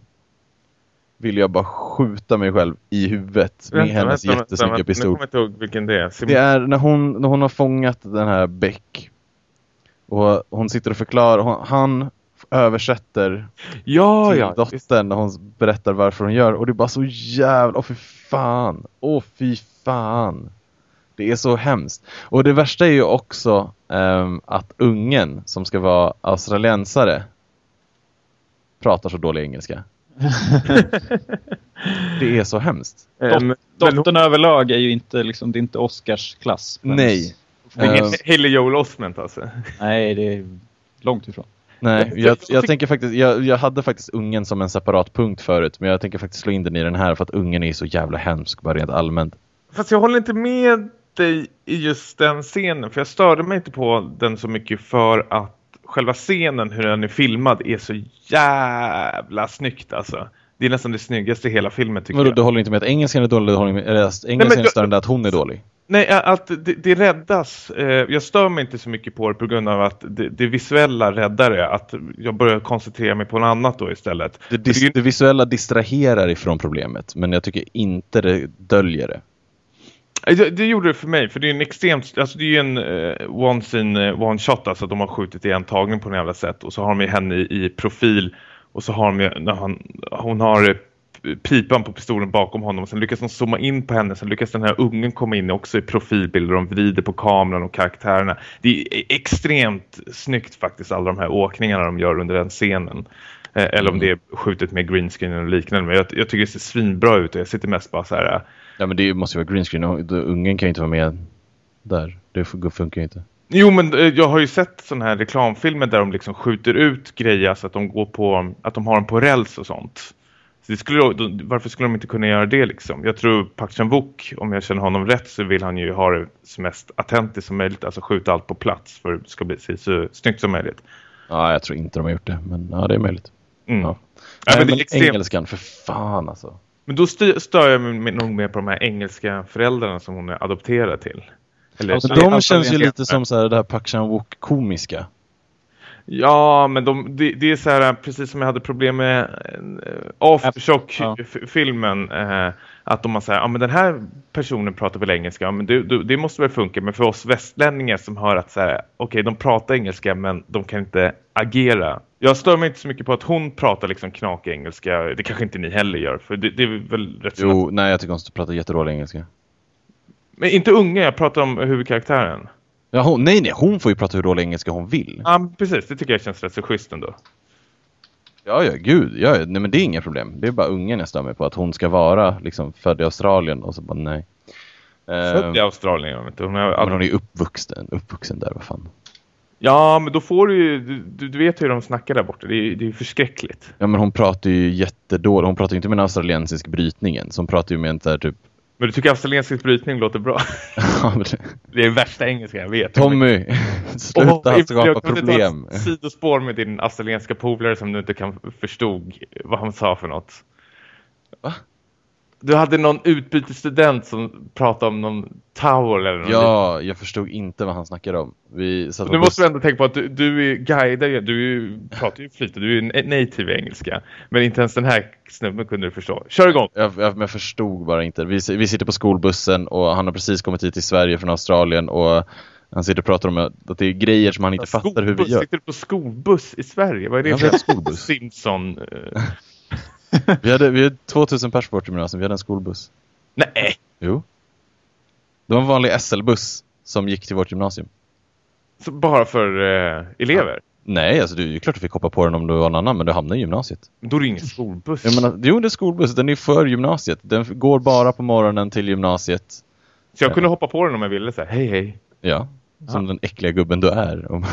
vill jag bara skjuta mig själv i huvudet med vänta, hennes vänta, jättesnygga vänta, pistol. Nu kommer jag inte ihåg vilken det är. Sim det är när hon, när hon har fångat den här Beck. Och hon sitter och förklarar. Hon, han översätter ja, till ja, dottern när hon berättar varför hon gör. Och det är bara så jävla... Åh fy fan. Åh fy fan. Det är så hemskt. Och det värsta är ju också um, att ungen som ska vara australiensare pratar så dålig engelska. det är så hemskt. Um, Dottern överlag är ju inte, liksom, det är inte Oscars klass. Nej. Det är uh, Hilly Joel Osment alltså. Nej, det är långt ifrån. Nej, jag, jag tänker faktiskt, jag, jag hade faktiskt ungen som en separat punkt förut, men jag tänker faktiskt slå in den i den här för att ungen är så jävla hemsk bara rent allmänt. Fast jag håller inte med dig i just den scenen. För jag störde mig inte på den så mycket för att själva scenen, hur den är filmad, är så jävla snyggt alltså. Det är nästan det snyggaste i hela filmen tycker Vadå, jag. Du håller inte med att engelskan är dålig, du håller med, eller att engelskan är större att hon är dålig? Nej, att det, det räddas. Eh, jag stör mig inte så mycket på det på grund av att det, det visuella räddar det. Att jag börjar koncentrera mig på något annat då istället. Det, dis, det visuella distraherar ifrån problemet, men jag tycker inte det döljer det. Alltså, det, det, gjorde det för mig, för det är en extremt, alltså det är ju en uh, one scene, uh, one shot, alltså att de har skjutit i en tagning på något jävla sätt och så har de ju henne i, i, profil och så har de när han, hon har eh, pipan på pistolen bakom honom och sen lyckas de zooma in på henne, sen lyckas den här ungen komma in också i profilbilder, de vrider på kameran och karaktärerna. Det är e-, extremt snyggt faktiskt alla de här åkningarna de gör under den scenen. Eh, eller om det är skjutet med greenscreen och liknande. Men jag, jag, tycker det ser svinbra ut och jag sitter mest bara så här. Ja men det måste ju vara greenscreen och ungen kan ju inte vara med där. Det funkar ju inte. Jo, men eh, jag har ju sett sådana här reklamfilmer där de liksom skjuter ut grejer så att de går på, att de har dem på räls och sånt. Så skulle, varför skulle de inte kunna göra det liksom? Jag tror Park Chan-wook, om jag känner honom rätt så vill han ju ha det så mest autentiskt som möjligt. Alltså skjuta allt på plats för att det ska bli så snyggt som möjligt. Ja, jag tror inte de har gjort det. Men ja, det är möjligt. Mm. Ja. Ja, men, men extremt... engelskan, för fan alltså. Men då stör jag mig nog mer på de här engelska föräldrarna som hon är adopterad till. Eller, alltså, de känns ju lite som så här, det här Park Chan-wook komiska. Ja, men de, det, det, är så här, precis som jag hade problem med äh, Aftershock-filmen. Äh, att de har sagt, ja men den här personen pratar väl engelska, ja, men det, det, måste väl funka. Men för oss västlänningar som hör att så här, okej okay, de pratar engelska men de kan inte agera. Jag stör mig inte så mycket på att hon pratar liksom knak engelska. Det kanske inte ni heller gör, för det, det är väl rätt Jo, nej jag tycker hon pratar jättedålig engelska. Men inte unga, jag pratar om huvudkaraktären. Ja, hon, nej, nej, hon får ju prata hur dålig engelska hon vill. Ja, precis. Det tycker jag känns rätt så schysst ändå. Ja, ja, gud. Ja, nej, men det är inga problem. Det är bara ungen jag mig på. Att hon ska vara liksom född i Australien och så bara nej. Född i eh, Australien, vet du. Hon är, men hon är uppvuxen, uppvuxen där, vad fan. Ja, men då får du ju, du, du vet hur de snackar där borta. Det är, det är förskräckligt. Ja, men hon pratar ju jättedåligt. Hon pratar ju inte med en australiensisk brytningen. Så hon pratar ju med en så här typ men du tycker australiensisk brytning låter bra? det är värsta engelska jag vet. Tommy, sluta oh, skapa problem. sidospår med din australienska polare som du inte kan förstod vad han sa för något. Va? Du hade någon utbytesstudent som pratade om någon tower eller något. Ja, jag förstod inte vad han snackade om. Vi nu måste du ändå tänka på att du, du är guide, du pratar ju flytande, du är native i engelska. Men inte ens den här snubben kunde du förstå. Kör igång! Jag, jag, jag förstod bara inte. Vi, vi sitter på skolbussen och han har precis kommit hit till Sverige från Australien och han sitter och pratar om att det är grejer som han inte ja, fattar hur vi gör. Sitter du på skolbuss i Sverige? Vad är det för skolbuss? Simpson... Vi, hade, vi hade 2000 pers på vårt gymnasium, vi hade en skolbuss. Nej! Jo. Det var en vanlig SL-buss som gick till vårt gymnasium. Så bara för eh, elever? Ja. Nej, alltså det är ju klart att vi fick hoppa på den om det var en annan, men det hamnar i gymnasiet. Men då är det ingen skolbuss. Jag menar, jo, det är skolbuss. Den är för gymnasiet. Den går bara på morgonen till gymnasiet. Så jag ja. kunde hoppa på den om jag ville säga hej hej. Ja, som ja. den äckliga gubben du är.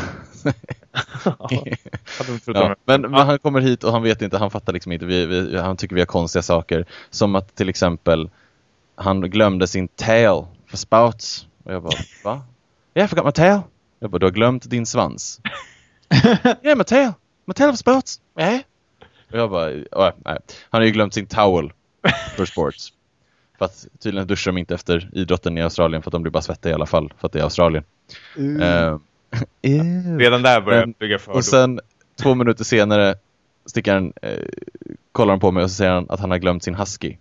ja, men, men, han kommer hit och han vet inte, han fattar liksom inte. Vi, vi, han tycker vi har konstiga saker. Som att till exempel han glömde sin tail för spouts. Och jag bara, va? Yeah, I forgot my tail. Jag bara, du har glömt din svans. yeah, my tail. My tail for sports. Yeah. Och jag bara, oh, nej. Han har ju glömt sin towel för sports. För att tydligen duschar de inte efter idrotten i Australien för att de blir bara svettiga i alla fall. För att det är Australien. Uh. Uh. Redan där börjar jag bygga för. Och sen två minuter senare sticker han, eh, kollar han på mig och så säger han att han har glömt sin husky.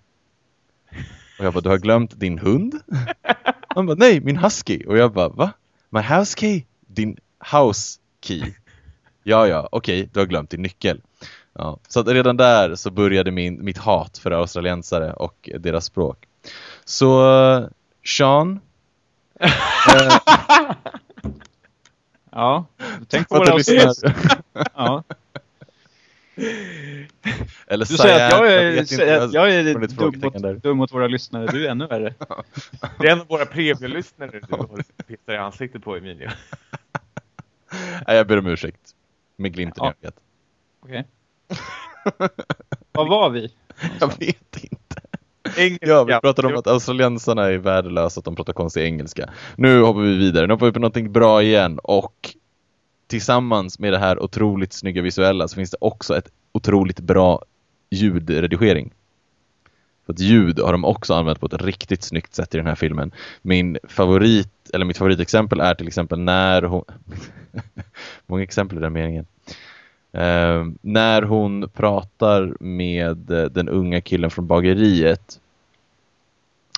Och jag bara, du har glömt din hund? Han bara, nej, min husky. Och jag bara, va? My house key? Din house key? Ja, ja, okej, okay, du har glömt din nyckel. Ja, så redan där så började min, mitt hat för australiensare och deras språk. Så, Sean. eh, ja, tänk på vad det Ja. Eller du säger att jag är, jag, jag är dum, mot, dum mot våra lyssnare. Du är ännu värre. Det är en av våra premierlyssnare du pissar i ansiktet på, Emilio. Nej, jag ber om ursäkt. Med glimten ja. i ögat. Okej. Okay. Vad var vi? Jag vet inte. Engelska. Ja, vi pratade om att australiensarna är värdelösa att de pratar konstig engelska. Nu hoppar vi vidare. Nu hoppar vi på någonting bra igen. Och tillsammans med det här otroligt snygga visuella så finns det också ett otroligt bra ljudredigering. För att ljud har de också använt på ett riktigt snyggt sätt i den här filmen. Min favorit, eller mitt favoritexempel är till exempel när hon... Många exempel i den meningen. Uh, när hon pratar med den unga killen från bageriet.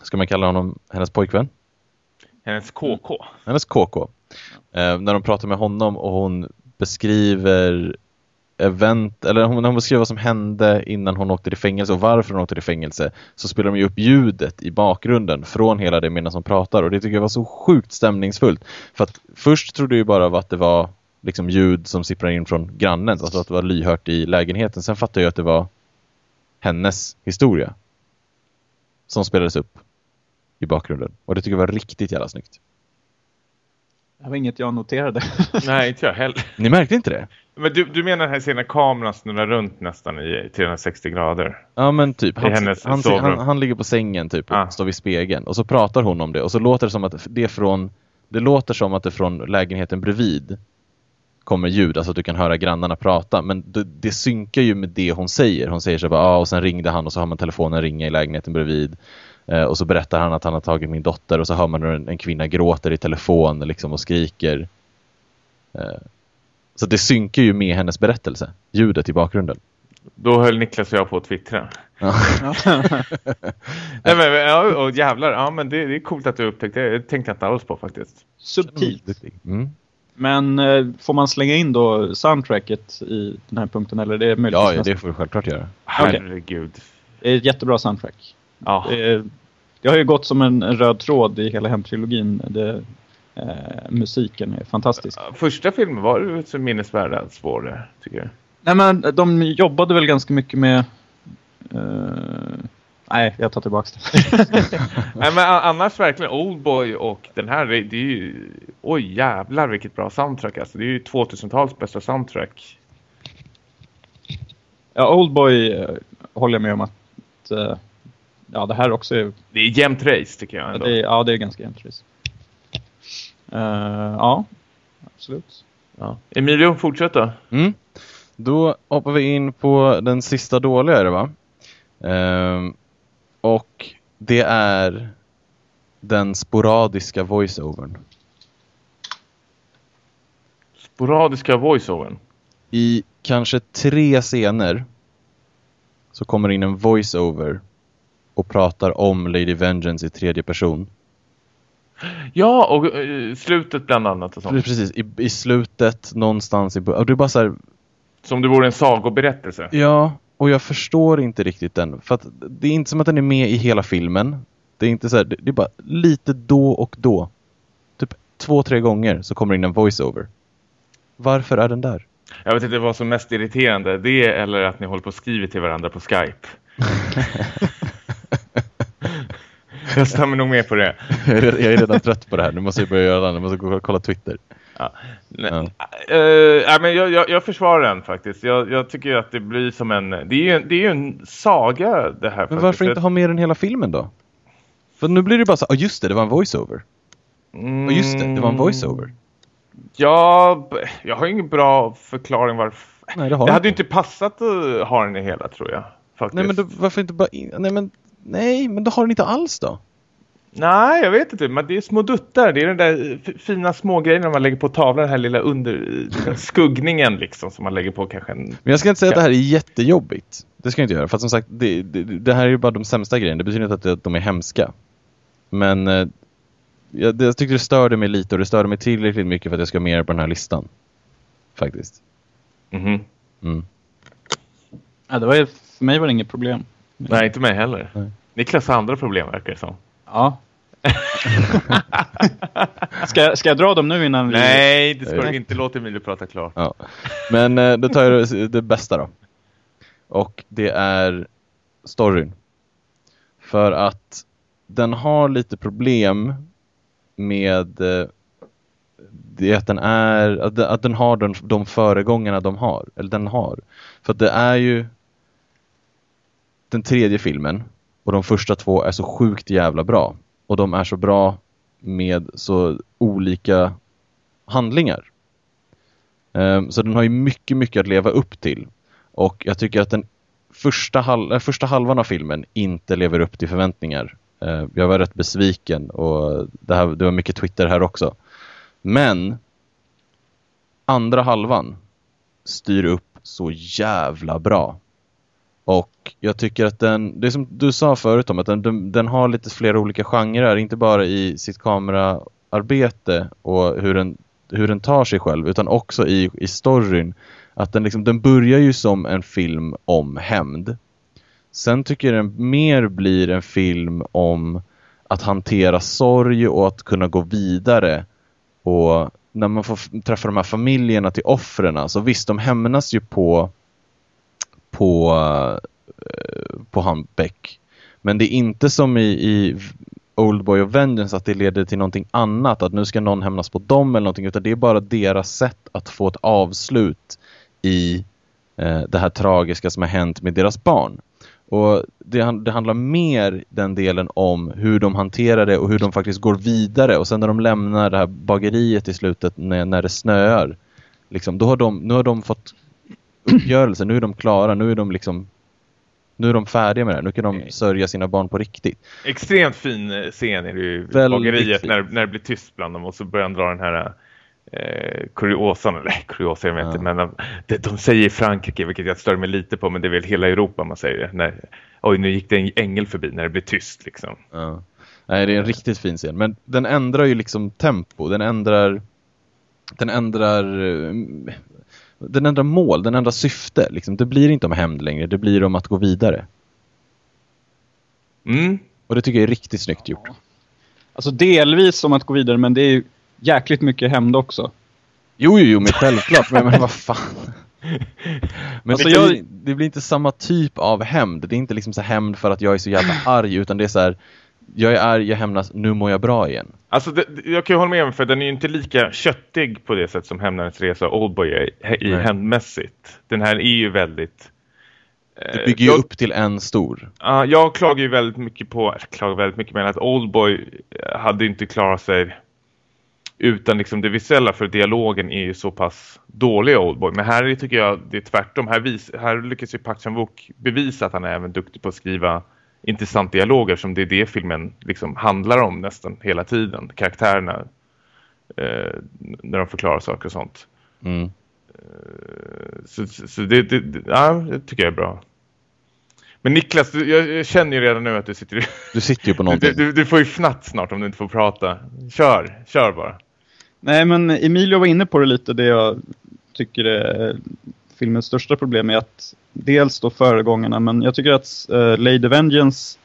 Ska man kalla honom hennes pojkvän? Hennes KK. Hennes KK. Eh, när de pratar med honom och hon beskriver event, eller hon, när hon beskriver vad som hände innan hon åkte till fängelse och varför hon åkte till fängelse så spelar de ju upp ljudet i bakgrunden från hela det medan hon pratar och det tycker jag var så sjukt stämningsfullt. För att först trodde jag ju bara att det var liksom ljud som sipprar in från grannen, alltså att det var lyhört i lägenheten. Sen fattade jag att det var hennes historia som spelades upp i bakgrunden. Och det tycker jag var riktigt jävla snyggt. Det var inget jag noterade. Nej, inte jag heller. Ni märkte inte det? Men du, du menar den här scenen kameran snurrar runt nästan i 360 grader? Ja men typ, han, hennes han, han, han ligger på sängen typ och Ah. står vid spegeln och så pratar hon om det och så låter det som att det från Det låter som att det från lägenheten bredvid kommer ljud, alltså att du kan höra grannarna prata men det, det synkar ju med det hon säger. Hon säger så bara, ah, och sen ringde han och så har man telefonen ringa i lägenheten bredvid eh, och så berättar han att han har tagit min dotter och så hör man en, en kvinna gråter i telefon liksom och skriker. Eh, så det synkar ju med hennes berättelse, ljudet i bakgrunden. Då höll Niklas och jag på att twittra. Ja. Nej, men, ja, och jävlar, ja men det, det är coolt att du upptäckte det. Det tänkte jag inte alls på faktiskt. Subtilt. Mm. Men eh, får man slänga in då soundtracket i den här punkten eller är det möjligt? Ja, det får du självklart göra. Herregud. Det är ett jättebra soundtrack. Ja. Det, är- det har ju gått som en, en röd tråd i hela hemtrilogin. Det, eh, musiken är fantastisk. Första filmen var ju så minnesvärda svår, tycker jag. Nej men de jobbade väl ganska mycket med... eh, nej, jag tar tillbaka det. Nej men annars verkligen Oldboy och den här, det det är ju... Oj jävlar vilket bra soundtrack alltså. Det är ju 2000-tals bästa soundtrack. ja, Oldboy eh, håller jag med om att... eh, ja, det här också är... Det är jämnt race tycker jag Ja, ändå. det, är- ja, det är ganska jämnt. precis. Eh, ja, absolut. Ja. Emilio, fortsätt då. Mm. Då hoppar vi in på den sista dåliga är det va? Ehm, och det är den sporadiska voiceovern. Sporadiska voiceovern. I kanske tre scener så kommer in en voiceover och pratar om Lady Vengeance i tredje person. Ja, och eh, slutet bland annat och sånt. Precis, i, i slutet, någonstans i. Och det är bara så här, Som det vore en sagoberättelse. Ja, och jag förstår inte riktigt den. För att det är inte som att den är med i hela filmen. Det är inte så här, det är bara lite då och då. Typ två, tre gånger så kommer in en voiceover. Varför är den där? Jag vet inte vad som är mest irriterande. Det eller att ni håller på och skriver till varandra på Skype. jag stämmer nog med på det. Jag är, jag redan trött på det här. Nu måste jag börja göra det. Jag måste gå och kolla Twitter. Ja. Nej, Ja. eh, nej, men jag, jag, jag försvarar den faktiskt. Jag, jag tycker att det blir som en... Det är ju en, det är ju en saga det här. Men faktiskt. varför inte ha med den hela filmen då? För nu blir det bara så, ja just det, det var en voiceover. Mm, Och just det, det var en voiceover. Ja, b- jag har ingen bra förklaring varför. Nej, det har Det hade ju inte. inte passat att ha den i hela tror jag. Faktiskt. Nej, men då, varför inte bara in, nej, men, nej, men då har den inte alls då. Nej, jag vet inte. Men det är små duttar. Det är den där fina små grejerna man lägger på tavlan. Den här lilla under skuggningen liksom. Som man lägger på kanske en... Men jag ska inte säga att det här är jättejobbigt. Det ska jag inte göra. För att som sagt, det, det, det här är ju bara de sämsta grejerna. Det betyder inte att, de är hemska. Men eh, jag, det, jag tyckte det störde mig lite och det störde mig tillräckligt mycket för att jag ska det på den här listan. Faktiskt. Mhm. Mm. Ja, det var, ju- för mig var det inget problem. Nej, inte mig heller. Nej. Niklas har andra problem verkar det som. Ja. ska, jag- ska jag dra dem nu innan vi... Nej, det ska du inte. Låt Emilio prata klart. Ja. Men eh, då tar jag det, bästa då. Och det är storyn. För att den har lite problem med eh, det att den är att, den- att den har de, de föregångarna de har. Eller den har. För att det är ju den tredje filmen och de första två är så sjukt jävla bra. Och de är så bra med så olika handlingar. Ehm, så den har ju mycket, mycket att leva upp till. Och jag tycker att den första, hal- eh, första halvan av filmen inte lever upp till förväntningar. Ehm, jag var rätt besviken och det, här, det var mycket Twitter här också. Men andra halvan styr upp så jävla bra. Och jag tycker att den, det som du sa förut om att den, den, den har lite flera olika genrer, inte bara i sitt kameraarbete och hur den, hur den tar sig själv, utan också i, i storyn. Att den, liksom, den börjar ju som en film om hämnd. Sen tycker jag den mer blir en film om att hantera sorg och att kunna gå vidare Och när man får träffa de här familjerna till offren så visst, de hämnas ju på på, Eh, på han Beck. Men det är inte som i, i Oldboy och Vengeance att det leder till någonting annat, att nu ska någon hämnas på dem eller någonting, utan det är bara deras sätt att få ett avslut i eh, det här tragiska som har hänt med deras barn. Och det, det, handlar mer den delen om hur de hanterar det och hur de faktiskt går vidare och sen när de lämnar det här bageriet i slutet när, när det snöar liksom, då har de, nu har de fått uppgörelse, nu är de klara, nu är de liksom nu är de färdiga med det här. Nu kan de sörja sina barn på riktigt. Extremt fin eh, scen är det ju bageriet när, när det blir tyst bland dem och så börjar han dra den här eh, kuriosan, eller kuriosa jag vet inte, ja. men de, de säger i Frankrike, vilket jag stör mig lite på, men det är väl hela Europa man säger det. När, oj, nu gick det en ängel förbi när det blir tyst liksom. Ja. Nej, det är en riktigt fin scen, men den ändrar ju liksom tempo, den ändrar den ändrar eh, den ändrar mål, den ändrar syfte. Liksom. Det blir inte om hämnd längre, det blir om att gå vidare. Mm. Och det tycker jag är riktigt snyggt gjort. Alltså delvis om att gå vidare, men det är ju jäkligt mycket hämnd också. Jo, jo, jo, men självklart. men, men vad fan. Men alltså det, blir, jag... det blir inte samma typ av hämnd. Det är inte liksom så hämnd för att jag är så jävla arg, utan det är så här, jag är arg, jag hämnas, nu mår jag bra igen. Alltså, det, jag kan ju hålla med om för den är ju inte lika köttig på det sätt som Hämnarens resa och Oldboy är i hämndmässigt. Den här är ju väldigt... Eh, det bygger ju jag, upp till en stor. Ja, uh, jag klagar ju väldigt mycket på, klagar väldigt mycket med att Oldboy hade inte klarat sig utan liksom det visuella för dialogen är ju så pass dålig Oldboy. Men här tycker jag det är tvärtom. Här, vis, här lyckas ju Park Chan-wook bevisa att han är även duktig på att skriva intressant dialoger som det är det filmen liksom handlar om nästan hela tiden. Karaktärerna eh, när de förklarar saker och sånt. Mm. Eh, så, så det, det, det, ja, det tycker jag är bra. Men Niklas, du, jag, jag, känner ju redan nu att du sitter... Du sitter ju på någonting. Du, du, du, får ju fnatt snart om du inte får prata. Kör, kör bara. Nej, men Emilio var inne på det lite. Det jag tycker är filmens största problem är att dels då föregångarna, men jag tycker att uh, Lady Vengeance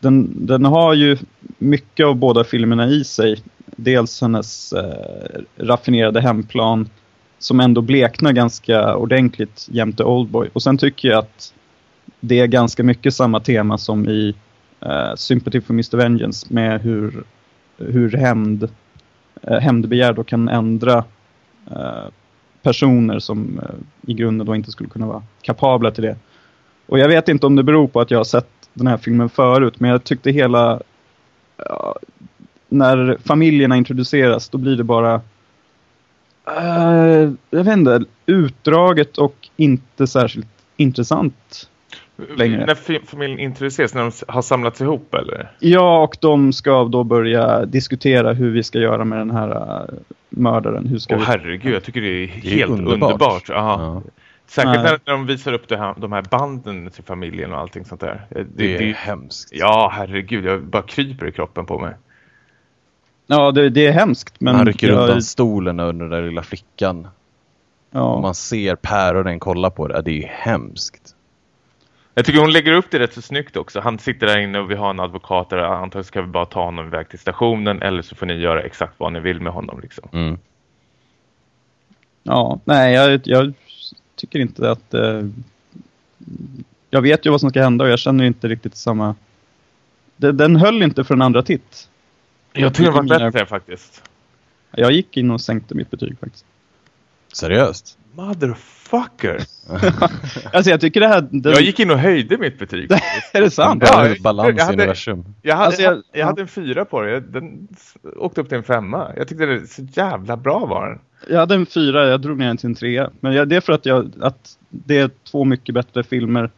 den, den har ju mycket av båda filmerna i sig. Dels hennes uh, raffinerade hemplan som ändå bleknar ganska ordentligt jämte Oldboy. Och sen tycker jag att det är ganska mycket samma tema som i uh, Sympathy for Mr. Vengeance med hur, hur hämnd, uh, hämndbegär då kan ändra uh, personer som eh, i grunden då inte skulle kunna vara kapabla till det. Och jag vet inte om det beror på att jag har sett den här filmen förut, men jag tyckte hela... när familjerna introduceras, då blir det bara... Uh, jag vet inte, utdraget och inte särskilt intressant längre. När familjen introduceras, när de har samlats ihop eller? Ja, och de ska då börja diskutera hur vi ska göra med den här uh, mördaren. Hur ska Åh vi... herregud, jag tycker det är helt det är underbart. underbart. Ja. Särskilt när, när de visar upp här, de här banden till familjen och allting sånt där. Det, det är det, hemskt. Ja, herregud, jag bara kryper i kroppen på mig. Ja, det, det är hemskt. Men Han rycker jag... undan stolen under den där lilla flickan. Ja. Och man ser Per och den kolla på det. Det är hemskt. Jag tycker hon lägger upp det rätt så snyggt också. Han sitter där inne och vi har en advokat där. Antagligen ska vi bara ta honom iväg till stationen eller så får ni göra exakt vad ni vill med honom. Liksom. Mm. Ja, nej jag, jag tycker inte att... Eh, jag vet ju vad som ska hända och jag känner inte riktigt samma... Det, den höll inte för en andra titt. Jag tycker den var bättre faktiskt. Jag gick in och sänkte mitt betyg faktiskt. Seriöst? Motherfucker! alltså jag tycker det här... Den... Jag gick in och höjde mitt betyg. är det sant? Ja, jag, balans jag, hade, universum. Jag hade, alltså jag, jag, hade en fyra på det. Den åkte upp till en femma. Jag tyckte det var så jävla bra var den. Jag hade en fyra, jag drog ner den till en trea. Men jag, det är för att, jag, att det är två mycket bättre filmer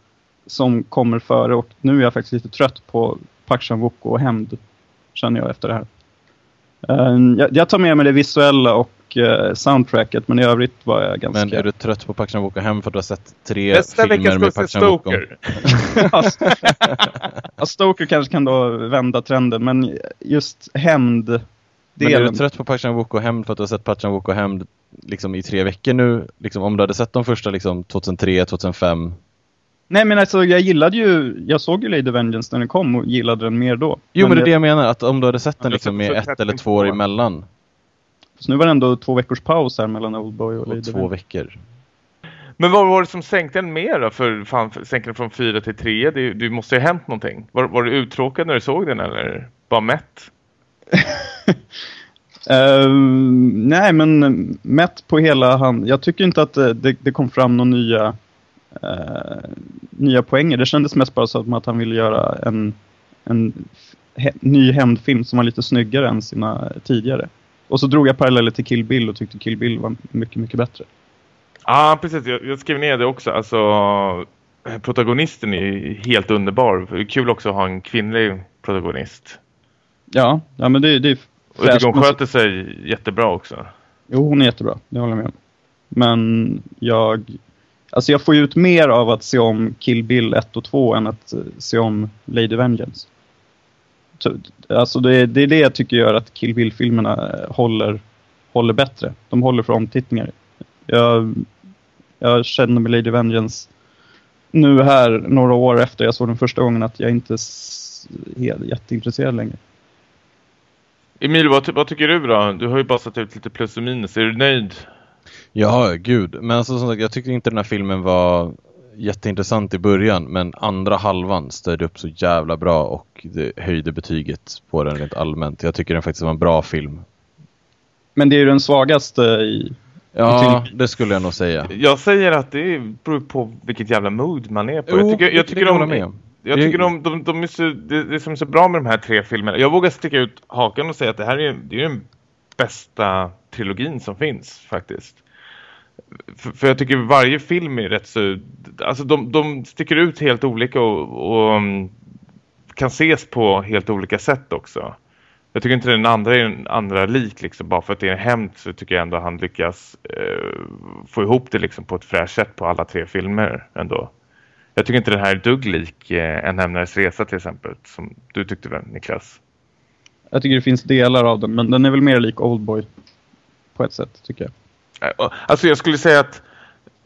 som kommer före. Och nu är jag faktiskt lite trött på Park Chan-wook och Hämnd. Känner jag efter det här. Uh, jag, jag tar med mig det visuella och uh, soundtracket, men i övrigt var jag ganska... Men är du trött på Park Chan Wook hem för att du har sett tre Nästa filmer med Park Chan Stoker. ja, Stoker kanske kan då vända trenden, men just hämnd... Men är du trött på Park Chan och hämnd för att du har sett Park Chan och hämnd liksom i tre veckor nu? Liksom, om du hade sett de första liksom 2003, 2005 Nej men alltså jag gillade ju, jag såg ju Lady Vengeance när den kom och gillade den mer då. Jo men, men det är det jag menar, att om du hade sett den liksom med ett eller två år emellan Så nu var det ändå två veckors paus här mellan Oldboy och, och Lady Två veckor. Men vad var det som sänkte den mer då? För fan, sänkte den från fyra till tre? Det, det måste ju ha hänt någonting. Var, var du uttråkad när du såg den eller bara mätt? uh, nej, men mätt på hela hand. Jag tycker inte att det, det, det kom fram några nya, uh, nya poänger. Det kändes mest bara som att han ville göra en, en he, ny hämndfilm som var lite snyggare än sina tidigare. Och så drog jag paralleller till Kill Bill och tyckte Kill Bill var mycket, mycket bättre. Ja, ah, precis. Jag, jag skrev ner det också. Alltså, protagonisten är helt underbar. Det är kul också att ha en kvinnlig protagonist. Ja, ja men det, det är Och jag tycker hon sköter sig jättebra också. Jo, hon är jättebra. Det håller jag med om. Men jag... Alltså jag får ju ut mer av att se om Kill Bill 1 och 2 än att se om Lady Vengeance. Alltså det, det är det jag tycker gör att Kill Bill-filmerna håller, håller bättre. De håller för omtittningar. Jag, jag känner med Lady Vengeance nu här några år efter jag såg den första gången att jag inte är jätteintresserad längre. Emil, vad, vad, tycker du då? Du har ju bara satt ut lite plus och minus. Är du nöjd? Ja, gud. Men alltså, som sagt, jag tycker inte den här filmen var jätteintressant i början men andra halvan stödde upp så jävla bra och det höjde betyget på den rent allmänt. Jag tycker den faktiskt var en bra film. Men det är ju den svagaste i... Ja, det skulle jag nog säga. Jag säger att det beror på vilket jävla mood man är på. Jo, jag tycker, jag tycker de, med. Jag tycker de, de, de är så, det, det som är så bra med de här tre filmerna. Jag vågar sticka ut hakan och säga att det här är, det är den bästa trilogin som finns faktiskt. För, för, jag tycker varje film är rätt så... Alltså de, de sticker ut helt olika och, och mm, kan ses på helt olika sätt också. Jag tycker inte den andra är en andra lik liksom. Bara för att det är en hämnd så tycker jag ändå att han lyckas eh, få ihop det liksom på ett fräscht sätt på alla tre filmer ändå. Jag tycker inte den här är dugg lik eh, En hämnares resa till exempel. Som du tyckte väl Niklas? Jag tycker det finns delar av den men den är väl mer lik Oldboy på ett sätt tycker jag. Eh, alltså jag skulle säga att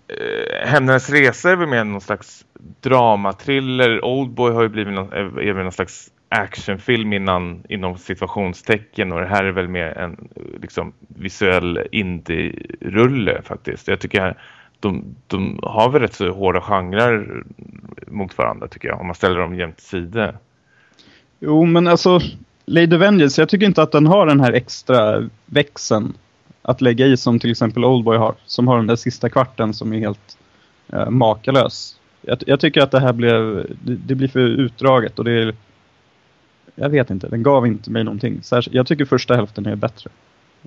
eh, Hämnarnas resa är väl mer någon slags dramatriller. Oldboy har ju blivit någon, eh, är väl någon slags actionfilm innan, inom situationstecken och det här är väl mer en liksom, visuell indie-rulle faktiskt. Jag tycker de, de har väl rätt så hårda genrer mot varandra tycker jag om man ställer dem jämt sida. Jo men alltså Lady Vengeance, jag tycker inte att den har den här extra växeln att lägga i som till exempel Oldboy har. Som har den där sista kvarten som är helt eh, makalös. Jag, jag, tycker att det här blev, det, det, blir för utdraget och det är, jag vet inte, den gav inte mig någonting. Särskilt, jag tycker första hälften är bättre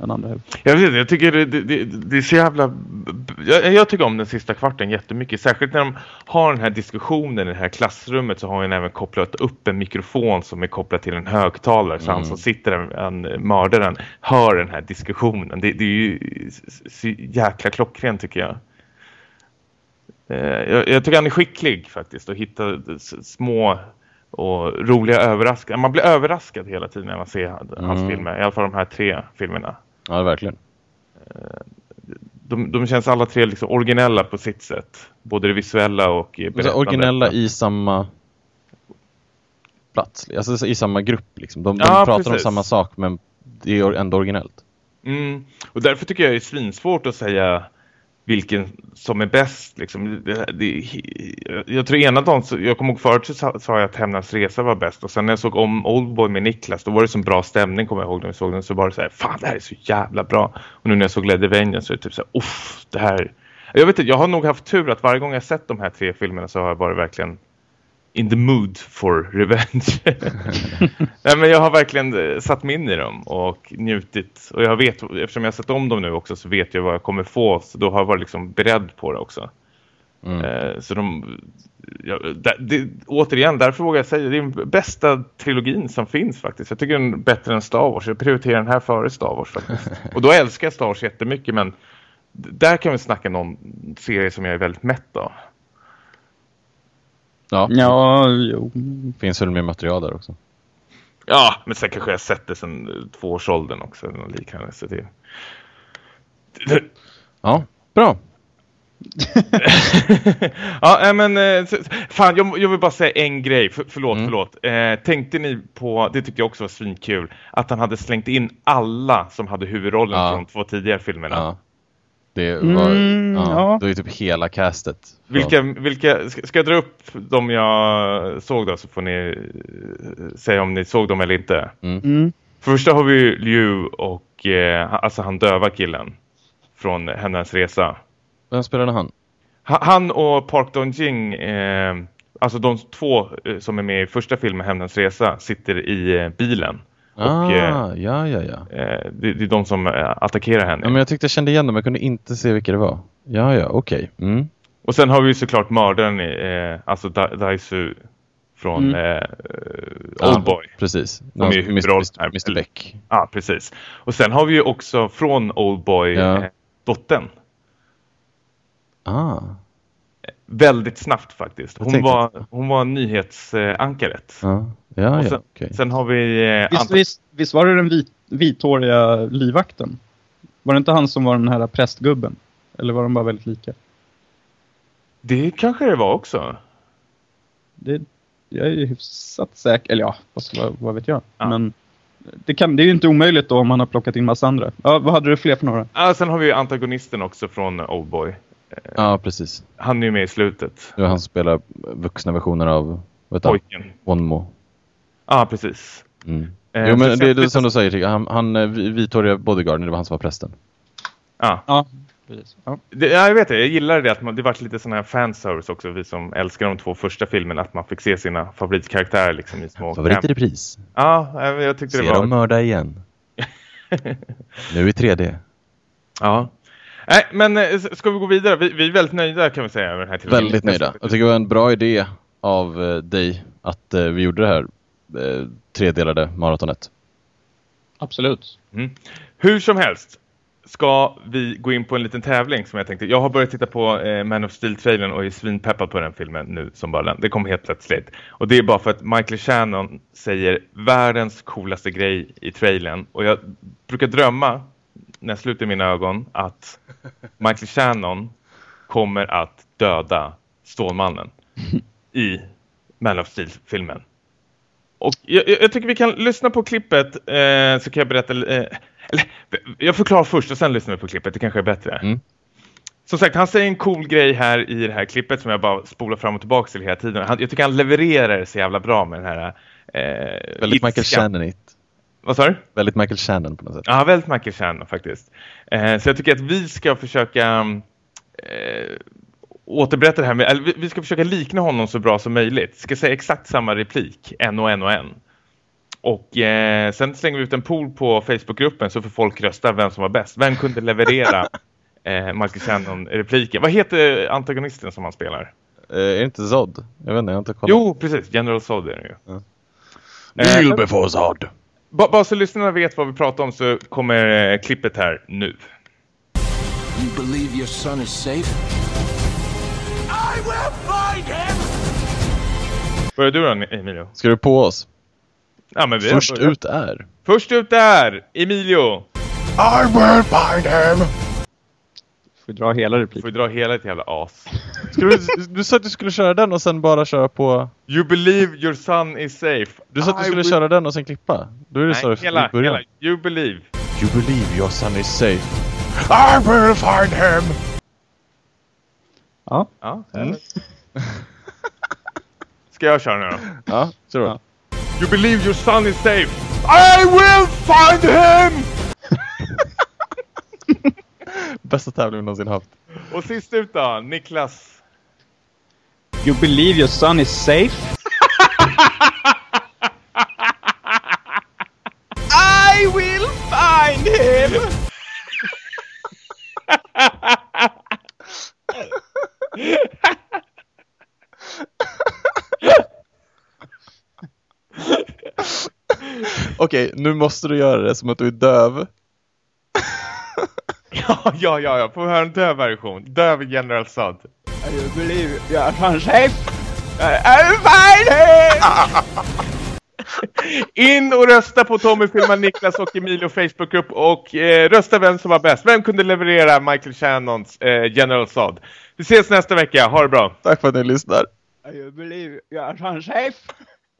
än andra hälften. Jag vet jag tycker det, det, det är så jävla... Jag, jag, tycker om den sista kvarten jättemycket. Särskilt när de har den här diskussionen i det här klassrummet så har han även kopplat upp en mikrofon som är kopplad till en högtalare. Så mm. han som sitter där, han, mördaren, hör den här diskussionen. Det, det är ju så jäkla klockren tycker jag. Eh, jag, jag tycker han är skicklig faktiskt att hitta små och roliga överraskningar. Man blir överraskad hela tiden när man ser hans mm. filmer. I alla fall de här tre filmerna. Ja, verkligen. Eh, de, de känns alla tre liksom originella på sitt sätt. Både det visuella och berättandet. Originella i samma plats. Alltså i samma grupp liksom. De, de ja, pratar precis. om samma sak men det är ändå originellt. Mm. Och därför tycker jag det är svinsvårt att säga vilken som är bäst. Liksom. Det, det, jag tror ena dagen, så, jag kommer ihåg förut så sa, sa jag att Hämnas resa var bäst. Och sen när jag såg om Oldboy med Niklas, då var det så bra stämning kommer jag ihåg när vi såg den. Så var det så här, fan det här är så jävla bra. Och nu när jag såg Led Vengeance så är det typ så här, uff, det här... Jag vet inte, jag har nog haft tur att varje gång jag sett de här tre filmerna så har jag varit verkligen in the mood for revenge. Nej, men jag har verkligen eh, satt mig in i dem och njutit. Och jag vet, eftersom jag har sett om dem nu också så vet jag vad jag kommer få. Så då har jag varit liksom beredd på det också. Mm. Eh, så de, ja, det, det, återigen, därför vågar jag säga det är den bästa trilogin som finns faktiskt. Jag tycker den är bättre än Star Wars. Jag prioriterar den här före Star Wars faktiskt. och då älskar jag Star Wars jättemycket men där kan vi snacka någon serie som jag är väldigt mätt av. Ja, ja jo. Finns väl mer material där också. Ja, men sen kanske jag sett det sen tvåårsåldern också. Eller liknande. Så det... Ja, bra. ja, men eh, fan, jag, jag, vill bara säga en grej. För, förlåt, mm. förlåt. Eh, tänkte ni på, det tyckte jag också var svinkul, att han hade slängt in alla som hade huvudrollen ja. från de två tidigare filmerna. Ja. Det var, mm, ja, ja. det var typ hela castet. Vilka, vilka, ska jag dra upp de jag såg då så får ni eh, säga om ni såg dem eller inte. Mm. Mm. För första har vi Liu och eh, alltså han döva killen från Hennes resa. Vem spelade han? Han och Park Dong-Jing, eh, alltså de två eh, som är med i första filmen Hämnens resa, sitter i eh, bilen. Ah, och, eh, ja, ja, ja. Eh, det, det, är de som eh, attackerar henne. Ja, men jag tyckte jag kände igen dem, jag kunde inte se vilka det var. Ja, ja, okej. Okay. Mm. Och sen har vi såklart mördaren, alltså da Daisu från mm. eh, Oldboy. Ja, precis. Som är huvudrollen Mr. Mr. Beck. Ja, precis. Och sen har vi ju också från Oldboy ja. eh, dottern. Ah. Väldigt snabbt faktiskt. Hon var, hon var nyhetsankaret. Ah. Ja, sen, ja, okay. sen har vi... Eh, visst, visst, visst, var det den vit, vithåriga livvakten? Var det inte han som var den här prästgubben? Eller var de bara väldigt lika? Det kanske det var också. Det, jag är ju hyfsat säker. Eller ja, vad, vad vet jag. Ja. Men det, kan, det är ju inte omöjligt då om man har plockat in massa andra. Ja, vad hade du fler för några? Ja, sen har vi ju antagonisten också från Oldboy. Ja, precis. Han är ju med i slutet. Ja, han spelar vuxna versioner av vet Pojken. Onmo. Ja, precis. Mm. Eh, jo, men det är som du säger, han, han eh, Vitoria Bodyguarden, det var han som var prästen. Ja. ja. Precis. Ja. Det, ja, jag vet det. Jag gillar det att man, det varit lite sådana här fanservice också. Vi som älskar de två första filmerna. Att man fick se sina favoritkaraktärer liksom i små... Favorit i repris. Ja, jag tyckte se det var... Se dem mörda igen. nu i 3D. Ja. Nej, men eh, ska vi gå vidare? Vi, vi är väldigt nöjda kan vi säga över den här tillfället. Väldigt nöjda. Jag tycker det var en bra idé av uh, dig att vi gjorde det här uh, tredelade maratonet. Absolut. Mm. Hur som helst ska vi gå in på en liten tävling som jag tänkte. Jag har börjat titta på eh, Man of Steel-trailern och är svinpeppad på den filmen nu som bara den. Det kom helt plötsligt. Och det är bara för att Michael Shannon säger världens coolaste grej i trailern. Och jag brukar drömma när jag sluter mina ögon att Michael Shannon kommer att döda Stålmannen i Man of Steel-filmen. Och jag, jag, tycker vi kan lyssna på klippet eh, så kan jag berätta... Eh, eller, jag förklarar först och sen lyssnar vi på klippet. Det kanske är bättre. Mm. Som sagt, han säger en cool grej här i det här klippet som jag bara spolar fram och tillbaka till hela tiden. Han, jag tycker han levererar det så jävla bra med den här... Eh, Väldigt Michael Shannon Vad sa du? Väldigt Michael Shannon på något sätt. Ja, väldigt Michael Shannon faktiskt. Eh, så jag tycker att vi ska försöka eh, återberätta det här med, eller vi ska försöka likna honom så bra som möjligt. Ska säga exakt samma replik, en och en och en. Och eh, sen slänger vi ut en pool på Facebookgruppen så får folk rösta vem som var bäst. Vem kunde leverera eh, Michael Shannon-repliken? Vad heter antagonisten som han spelar? Eh, är det inte Zod? Jag vet inte, jag har inte kollat. Jo, precis. General Zod är det ju. Ja. Kneel eh, before Zod. Bara så lyssnarna vet vad vi pratar om så kommer eh, klippet här nu. You believe your son is safe? Börjar du då, Emilio? Ska du på oss? Ja, men vi Först ut är... Först ut är Emilio. I will find him! Får vi dra hela repliken? Får vi dra hela ett jävla as. Ska du, du sa att du skulle köra den och sen bara köra på... You believe your son is safe. Du sa att du skulle will... köra den och sen klippa. Då är det Nej, så hela, hela. You believe. You believe your son is safe. I will find him! Ja. ja mm. Ska jag köra nu då? Ja, kör då. Ja. You believe your son is safe. I will find him! Bästa tävlingen någonsin haft. Och sist ut då, Niklas. You believe your son is safe? I will find him! Okej, nu måste du göra det som att du är döv. ja, ja, ja, ja. Får vi höra en döv version? Döv General Sod. I believe you are safe. I find him! In och rösta på Tommy filmar Niklas och Emilio Facebookgrupp och eh, rösta vem som var bäst. Vem kunde leverera Michael Shannons eh, General Zod? Vi ses nästa vecka. Ha det bra. Tack för att ni lyssnar. I believe you are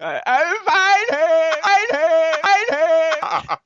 I'll find her. Find her. Find her.